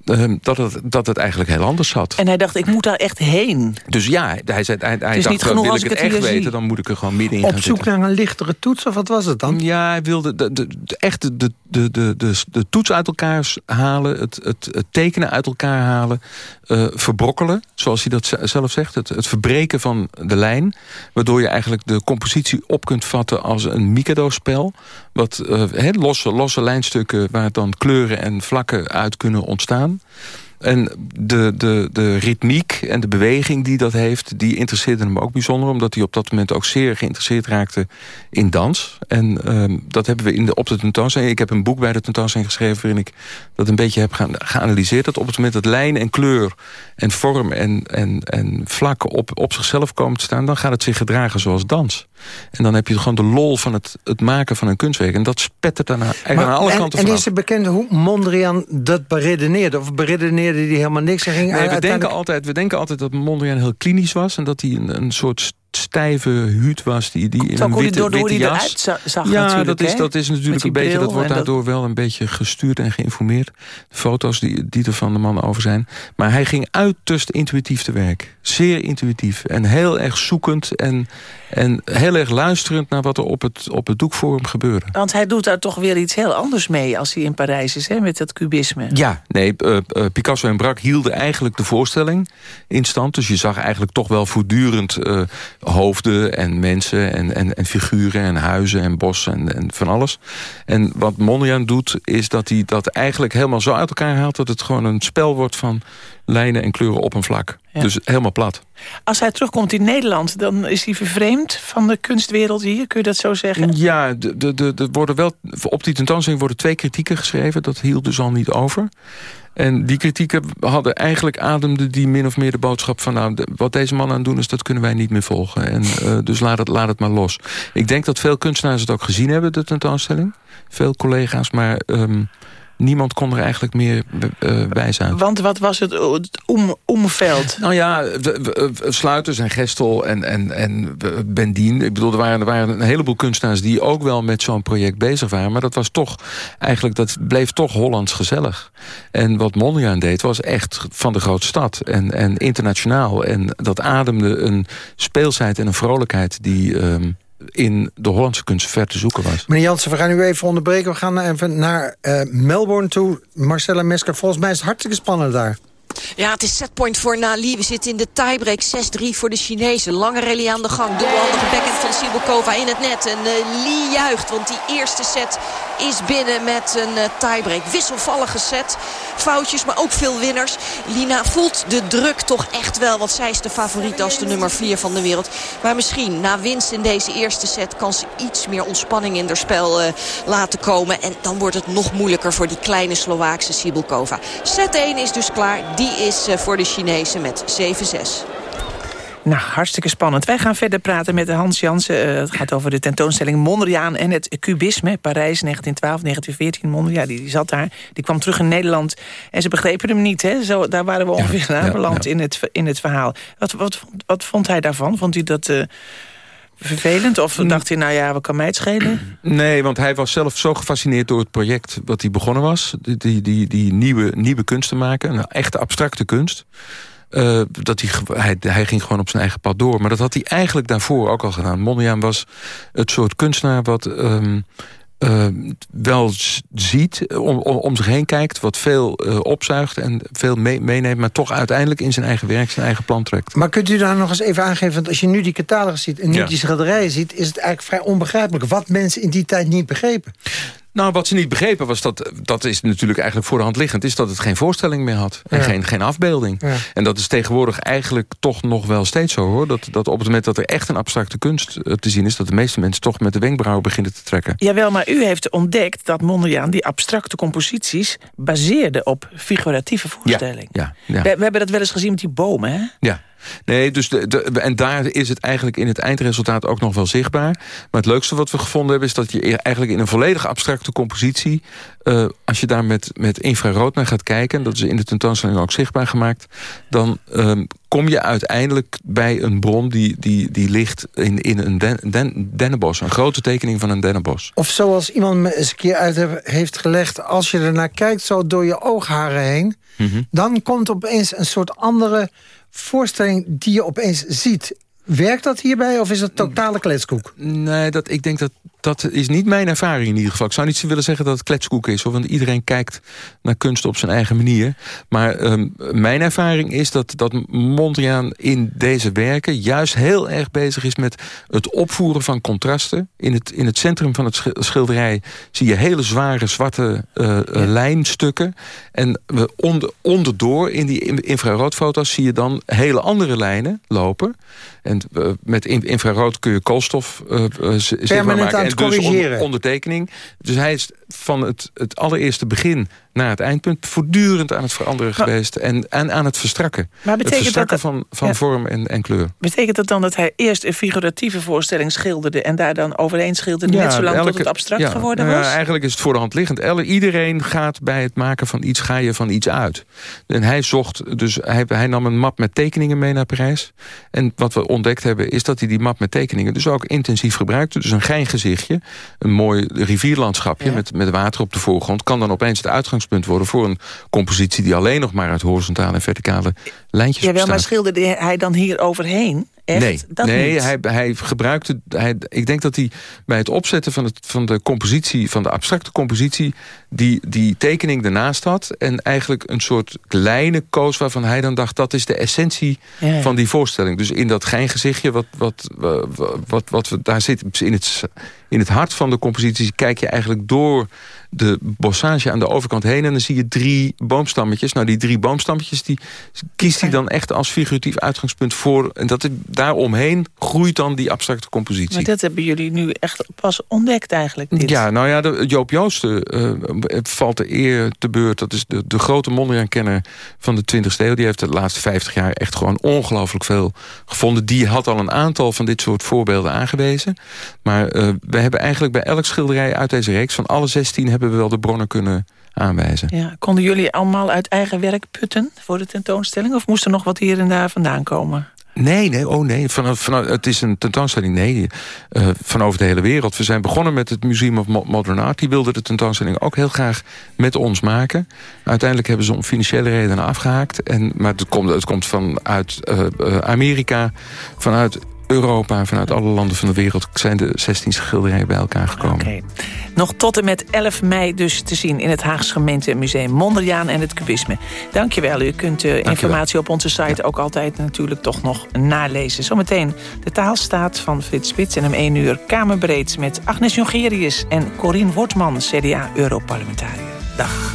Q: Ehm, dat, het, dat het eigenlijk heel anders zat.
L: En hij dacht, ik moet daar echt heen.
Q: Dus ja, hij, zei, hij, hij dacht, wil ik het, echt weten... dan moet ik er gewoon middenin
J: Op
Q: gaan
J: zoek naar een lichtere toets, of wat was het dan?
Q: Ja, hij wilde de, de, de, echt de, de, de, de, de toets uit elkaar halen... het, het, het tekenen uit elkaar halen... Uh, verbrokkelen, zoals hij dat zelf zegt. Het, het verbreken van de lijn. Waardoor je eigenlijk de compositie op kunt vatten als een Mikado-spel. Wat uh, losse, losse lijnstukken waar dan kleuren en vlakken uit kunnen ontstaan. En de, de, de ritmiek en de beweging die dat heeft... die interesseerde hem ook bijzonder... omdat hij op dat moment ook zeer geïnteresseerd raakte in dans. En uh, dat hebben we in de, op de tentoonstelling... ik heb een boek bij de tentoonstelling geschreven... waarin ik dat een beetje heb geanalyseerd. Dat op het moment dat lijn en kleur en vorm en, en, en vlak op, op zichzelf komen te staan... dan gaat het zich gedragen zoals dans. En dan heb je gewoon de lol van het, het maken van een kunstwerk. En dat spettert daarna eigenlijk aan alle
J: en,
Q: kanten
J: En is het bekend hoe Mondriaan dat beredeneerde? Of beredeneerde hij helemaal niks? En ging
Q: nee, we, denken altijd, we denken altijd dat Mondriaan heel klinisch was... en dat hij een, een soort stijve huut was die, die in een witte,
L: door,
Q: witte
L: jas...
Q: Zag,
L: zag
Q: ja, dat is, dat is natuurlijk een beetje... dat wordt
L: dat...
Q: daardoor wel een beetje gestuurd en geïnformeerd. De foto's die, die er van de man over zijn. Maar hij ging uiterst intuïtief te werk. Zeer intuïtief. En heel erg zoekend en, en heel erg luisterend... naar wat er op het, op het doek voor hem gebeurde.
L: Want hij doet daar toch weer iets heel anders mee... als hij in Parijs is, hè, met dat cubisme.
Q: Ja, nee, uh, uh, Picasso en Braque hielden eigenlijk de voorstelling in stand. Dus je zag eigenlijk toch wel voortdurend... Uh, hoofden en mensen en, en, en figuren en huizen en bossen en, en van alles. En wat Mondriaan doet, is dat hij dat eigenlijk helemaal zo uit elkaar haalt... dat het gewoon een spel wordt van lijnen en kleuren op een vlak. Ja. Dus helemaal plat.
L: Als hij terugkomt in Nederland, dan is hij vervreemd van de kunstwereld hier. Kun je dat zo zeggen?
Q: Ja, de, de, de, de worden wel, op die tentoonstelling worden twee kritieken geschreven. Dat hield dus al niet over. En die kritieken hadden eigenlijk ademde die min of meer de boodschap van... nou, wat deze man aan het doen is, dat kunnen wij niet meer volgen. En, uh, dus laat het, laat het maar los. Ik denk dat veel kunstenaars het ook gezien hebben, de tentoonstelling. Veel collega's, maar... Um, niemand kon er eigenlijk meer uh, bij zijn.
L: Want wat was het, het om, omveld?
Q: Nou ja, Sluiters en Gestel en, en, en Bendien. Ik bedoel, er waren, er waren een heleboel kunstenaars... die ook wel met zo'n project bezig waren. Maar dat was toch, eigenlijk, dat bleef toch Hollands gezellig. En wat Mondriaan deed, was echt van de grote stad. En, en internationaal. En dat ademde een speelsheid en een vrolijkheid... die... Um, in de Hollandse kunst ver te zoeken was.
J: Meneer Jansen, we gaan u even onderbreken. We gaan even naar uh, Melbourne toe. Marcella Mesker, volgens mij is het hartstikke spannend daar.
N: Ja, het is setpoint voor Nali. We zitten in de tiebreak. 6-3 voor de Chinezen. Lange rally aan de gang. Dubbelhandige backhand van Sibokova in het net. En uh, Lee juicht, want die eerste set is binnen met een uh, tiebreak. Wisselvallige set. Foutjes, maar ook veel winnaars. Lina voelt de druk toch echt wel. Want zij is de favoriet als de nummer 4 van de wereld. Maar misschien na winst in deze eerste set... kan ze iets meer ontspanning in haar spel uh, laten komen. En dan wordt het nog moeilijker voor die kleine Slovaakse Sibulkova. Set 1 is dus klaar. Die is uh, voor de Chinezen met 7-6.
L: Nou, hartstikke spannend. Wij gaan verder praten met Hans Jansen. Uh, het gaat over de tentoonstelling Mondriaan en het cubisme. Parijs 1912, 1914. Mondriaan, die, die zat daar. Die kwam terug in Nederland. En ze begrepen hem niet. Hè? Zo, daar waren we ongeveer ja, aanbeland ja, ja. in, het, in het verhaal. Wat, wat, wat vond hij daarvan? Vond hij dat... Uh, vervelend? Of dacht hij, nou ja, wat kan mij het schelen?
Q: Nee, want hij was zelf zo gefascineerd door het project wat hij begonnen was. Die, die, die, die nieuwe, nieuwe kunst te maken. Een echte abstracte kunst. Uh, dat hij, hij, hij ging gewoon op zijn eigen pad door. Maar dat had hij eigenlijk daarvoor ook al gedaan. Mondriaan was het soort kunstenaar wat... Um, uh, wel ziet, om, om, om, zich heen kijkt, wat veel uh, opzuigt en veel mee, meeneemt, maar toch uiteindelijk in zijn eigen werk, zijn eigen plan trekt.
J: Maar kunt u daar nog eens even aangeven, want als je nu die catalogus ziet en nu ja. die schilderijen ziet, is het eigenlijk vrij onbegrijpelijk wat mensen in die tijd niet begrepen.
Q: Nou, wat ze niet begrepen was, dat, dat is natuurlijk eigenlijk voor de hand liggend... is dat het geen voorstelling meer had. En
J: Ja.
Q: geen, geen afbeelding.
J: Ja.
Q: En dat is tegenwoordig eigenlijk toch nog wel steeds zo, hoor. Dat, dat op het moment dat er echt een abstracte kunst eh, te zien is... dat de meeste mensen toch met de wenkbrauwen beginnen te trekken.
L: Jawel, maar u heeft ontdekt dat Mondriaan die abstracte composities baseerde op figuratieve voorstellingen.
Q: Ja, ja.
L: We, we hebben dat wel eens gezien met die bomen, hè?
Q: Ja. Nee, dus de, de- en daar is het eigenlijk in het eindresultaat ook nog wel zichtbaar. Maar het leukste wat we gevonden hebben... is dat je e- eigenlijk in een volledig abstracte compositie... eh, als je daar met, met infrarood naar gaat kijken... dat is in de tentoonstelling ook zichtbaar gemaakt... dan ehm, kom je uiteindelijk bij een bron die, die, die ligt in, in een den, den- dennenbos. Een grote tekening van een dennenbos.
J: Of zoals iemand me eens een keer uit heeft gelegd... als je ernaar kijkt, zo door je oogharen heen...
Q: Mhm.
J: dan komt opeens een soort andere voorstelling die je opeens ziet. Werkt dat hierbij of is het totale kletskoek?
Q: Nee, dat, ik denk dat dat is niet mijn ervaring in ieder geval. Ik zou niet willen zeggen dat het kletskoek is. Hoor, want iedereen kijkt naar kunst op zijn eigen manier. Maar ehm, mijn ervaring is dat, dat Mondriaan in deze werken... juist heel erg bezig is met het opvoeren van contrasten. In het, in het centrum van het sch- schilderij zie je hele zware zwarte eh, eh, lijnstukken. En we onder, onderdoor in die in- infraroodfoto's zie je dan hele andere lijnen lopen. En eh, met in- infrarood kun je koolstof zichtbaar
J: aan
Q: maken. Dus
J: corrigeren.
Q: onder- ondertekening. Dus hij is van het, het allereerste begin naar het eindpunt... voortdurend aan het veranderen geweest en, en aan het verstrakken.
L: Maar
Q: het
L: betekent
Q: verstrakken
L: dat-
Q: van, van
L: ja.
Q: vorm en, en kleur.
L: Betekent dat dan dat hij eerst een figuratieve voorstelling schilderde... en daar dan overheen schilderde, net zolang tot
Q: elke-
L: het abstract
Q: ja,
L: geworden
Q: nou ja,
L: was?
Q: eigenlijk is het voor de hand liggend. Elle- Iedereen gaat bij het maken van iets, ga je van iets uit. En hij zocht, dus hij, hij nam een map met tekeningen mee naar Parijs. En wat we ontdekt hebben, is dat hij die map met tekeningen... dus ook intensief gebruikte. Dus een een mooi rivierlandschapje... Met, met water op de voorgrond... kan dan opeens het uitgangspunt worden voor een compositie... die alleen nog maar uit horizontale en verticale lijntjes
L: Jawel, maar
Q: bestaat.
L: schilderde hij dan hier overheen? Echt?
Q: Nee,
L: dat
Q: nee
L: niet.
Q: hij, hij gebruikte. Hij, ik denk dat hij bij het opzetten van, het, van de compositie, van de abstracte compositie, die, die tekening ernaast had. En eigenlijk een soort lijnen koos waarvan hij dan dacht dat is de essentie
L: Ja, ja.
Q: van die voorstelling. Dus in dat geingezichtje, wat, wat, wat, wat, wat we daar zit, in het, in het hart van de compositie, kijk je eigenlijk door de bossage aan de overkant heen. En dan zie je drie boomstammetjes. Nou, die drie boomstammetjes die kiest hij dan echt als figuratief uitgangspunt voor. En dat daaromheen groeit dan die abstracte compositie.
L: Maar dat hebben jullie nu echt pas ontdekt eigenlijk. Dit.
Q: Ja, nou ja, de, Joop Joosten eh, valt de eer te beurt. Dat is de, de grote Mondriaan-kenner van de 20e eeuw. Die heeft de laatste 50 jaar echt gewoon ongelooflijk veel gevonden. Die had al een aantal van dit soort voorbeelden aangewezen. Maar eh, we hebben eigenlijk bij elk schilderij uit deze reeks... van alle 16 hebben we wel de bronnen kunnen aanwijzen.
L: Ja, konden jullie allemaal uit eigen werk putten voor de tentoonstelling? Of moest er nog wat hier en daar vandaan komen?
Q: Nee, nee, oh nee. Van, van, het is een tentoonstelling, nee. eh, van over de hele wereld. We zijn begonnen met het Museum of Mo- Modern Art. Die wilde de tentoonstelling ook heel graag met ons maken. Uiteindelijk hebben ze om financiële redenen afgehaakt. En, maar het komt, het komt vanuit eh, eh, Amerika, vanuit Europa... vanuit alle landen van de wereld zijn de 16 schilderijen bij elkaar gekomen.
L: Oké. Nog tot en met 11 mei dus te zien in het Haagse gemeentemuseum Mondriaan en het Cubisme. Dankjewel. U kunt uh, informatie op onze site ook altijd natuurlijk toch nog nalezen. Zometeen de taalstaat van Frits Spits en om 1 uur Kamerbreed met Agnes Jongerius en Corine Wortman, CDA-Europarlementariër. Dag.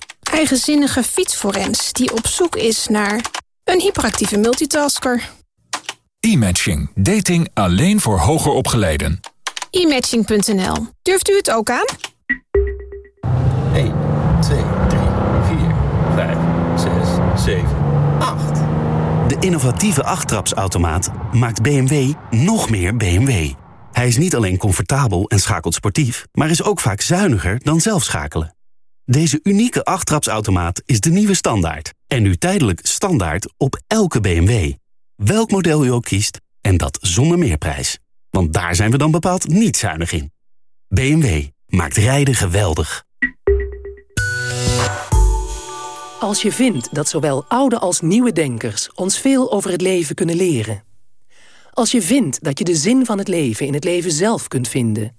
R: eigenzinnige fietsforens die op zoek is naar een hyperactieve multitasker.
S: E-matching. Dating alleen voor hoger opgeleiden.
R: E-matching.nl. Durft u het ook aan?
T: 1, 2, 3, 4, 5, 6, 7, 8.
U: De innovatieve achttrapsautomaat maakt BMW nog meer BMW. Hij is niet alleen comfortabel en schakelt sportief... maar is ook vaak zuiniger dan zelf schakelen. Deze unieke achttrapsautomaat is de nieuwe standaard. En nu tijdelijk standaard op elke BMW. Welk model u ook kiest, en dat zonder meerprijs. Want daar zijn we dan bepaald niet zuinig in. BMW maakt rijden geweldig.
V: Als je vindt dat zowel oude als nieuwe denkers ons veel over het leven kunnen leren. Als je vindt dat je de zin van het leven in het leven zelf kunt vinden.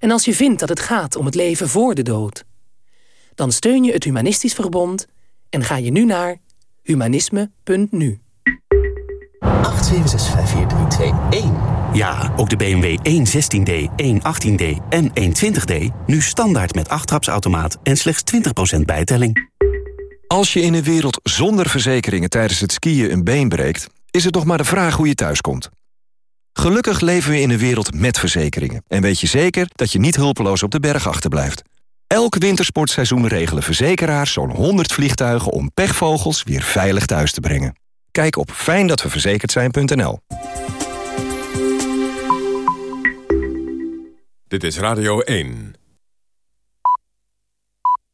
V: En als je vindt dat het gaat om het leven voor de dood. Dan steun je het Humanistisch Verbond en ga je nu naar humanisme.nu.
U: 1. Ja, ook de BMW 116D, 118D en 120D nu standaard met achttrapsautomaat en slechts 20% bijtelling.
W: Als je in een wereld zonder verzekeringen tijdens het skiën een been breekt... is het nog maar de vraag hoe je thuiskomt. Gelukkig leven we in een wereld met verzekeringen... en weet je zeker dat je niet hulpeloos op de berg achterblijft. Elk wintersportseizoen regelen verzekeraars zo'n 100 vliegtuigen... om pechvogels weer veilig thuis te brengen. Kijk op fijndatweverzekerd
H: Dit is Radio 1.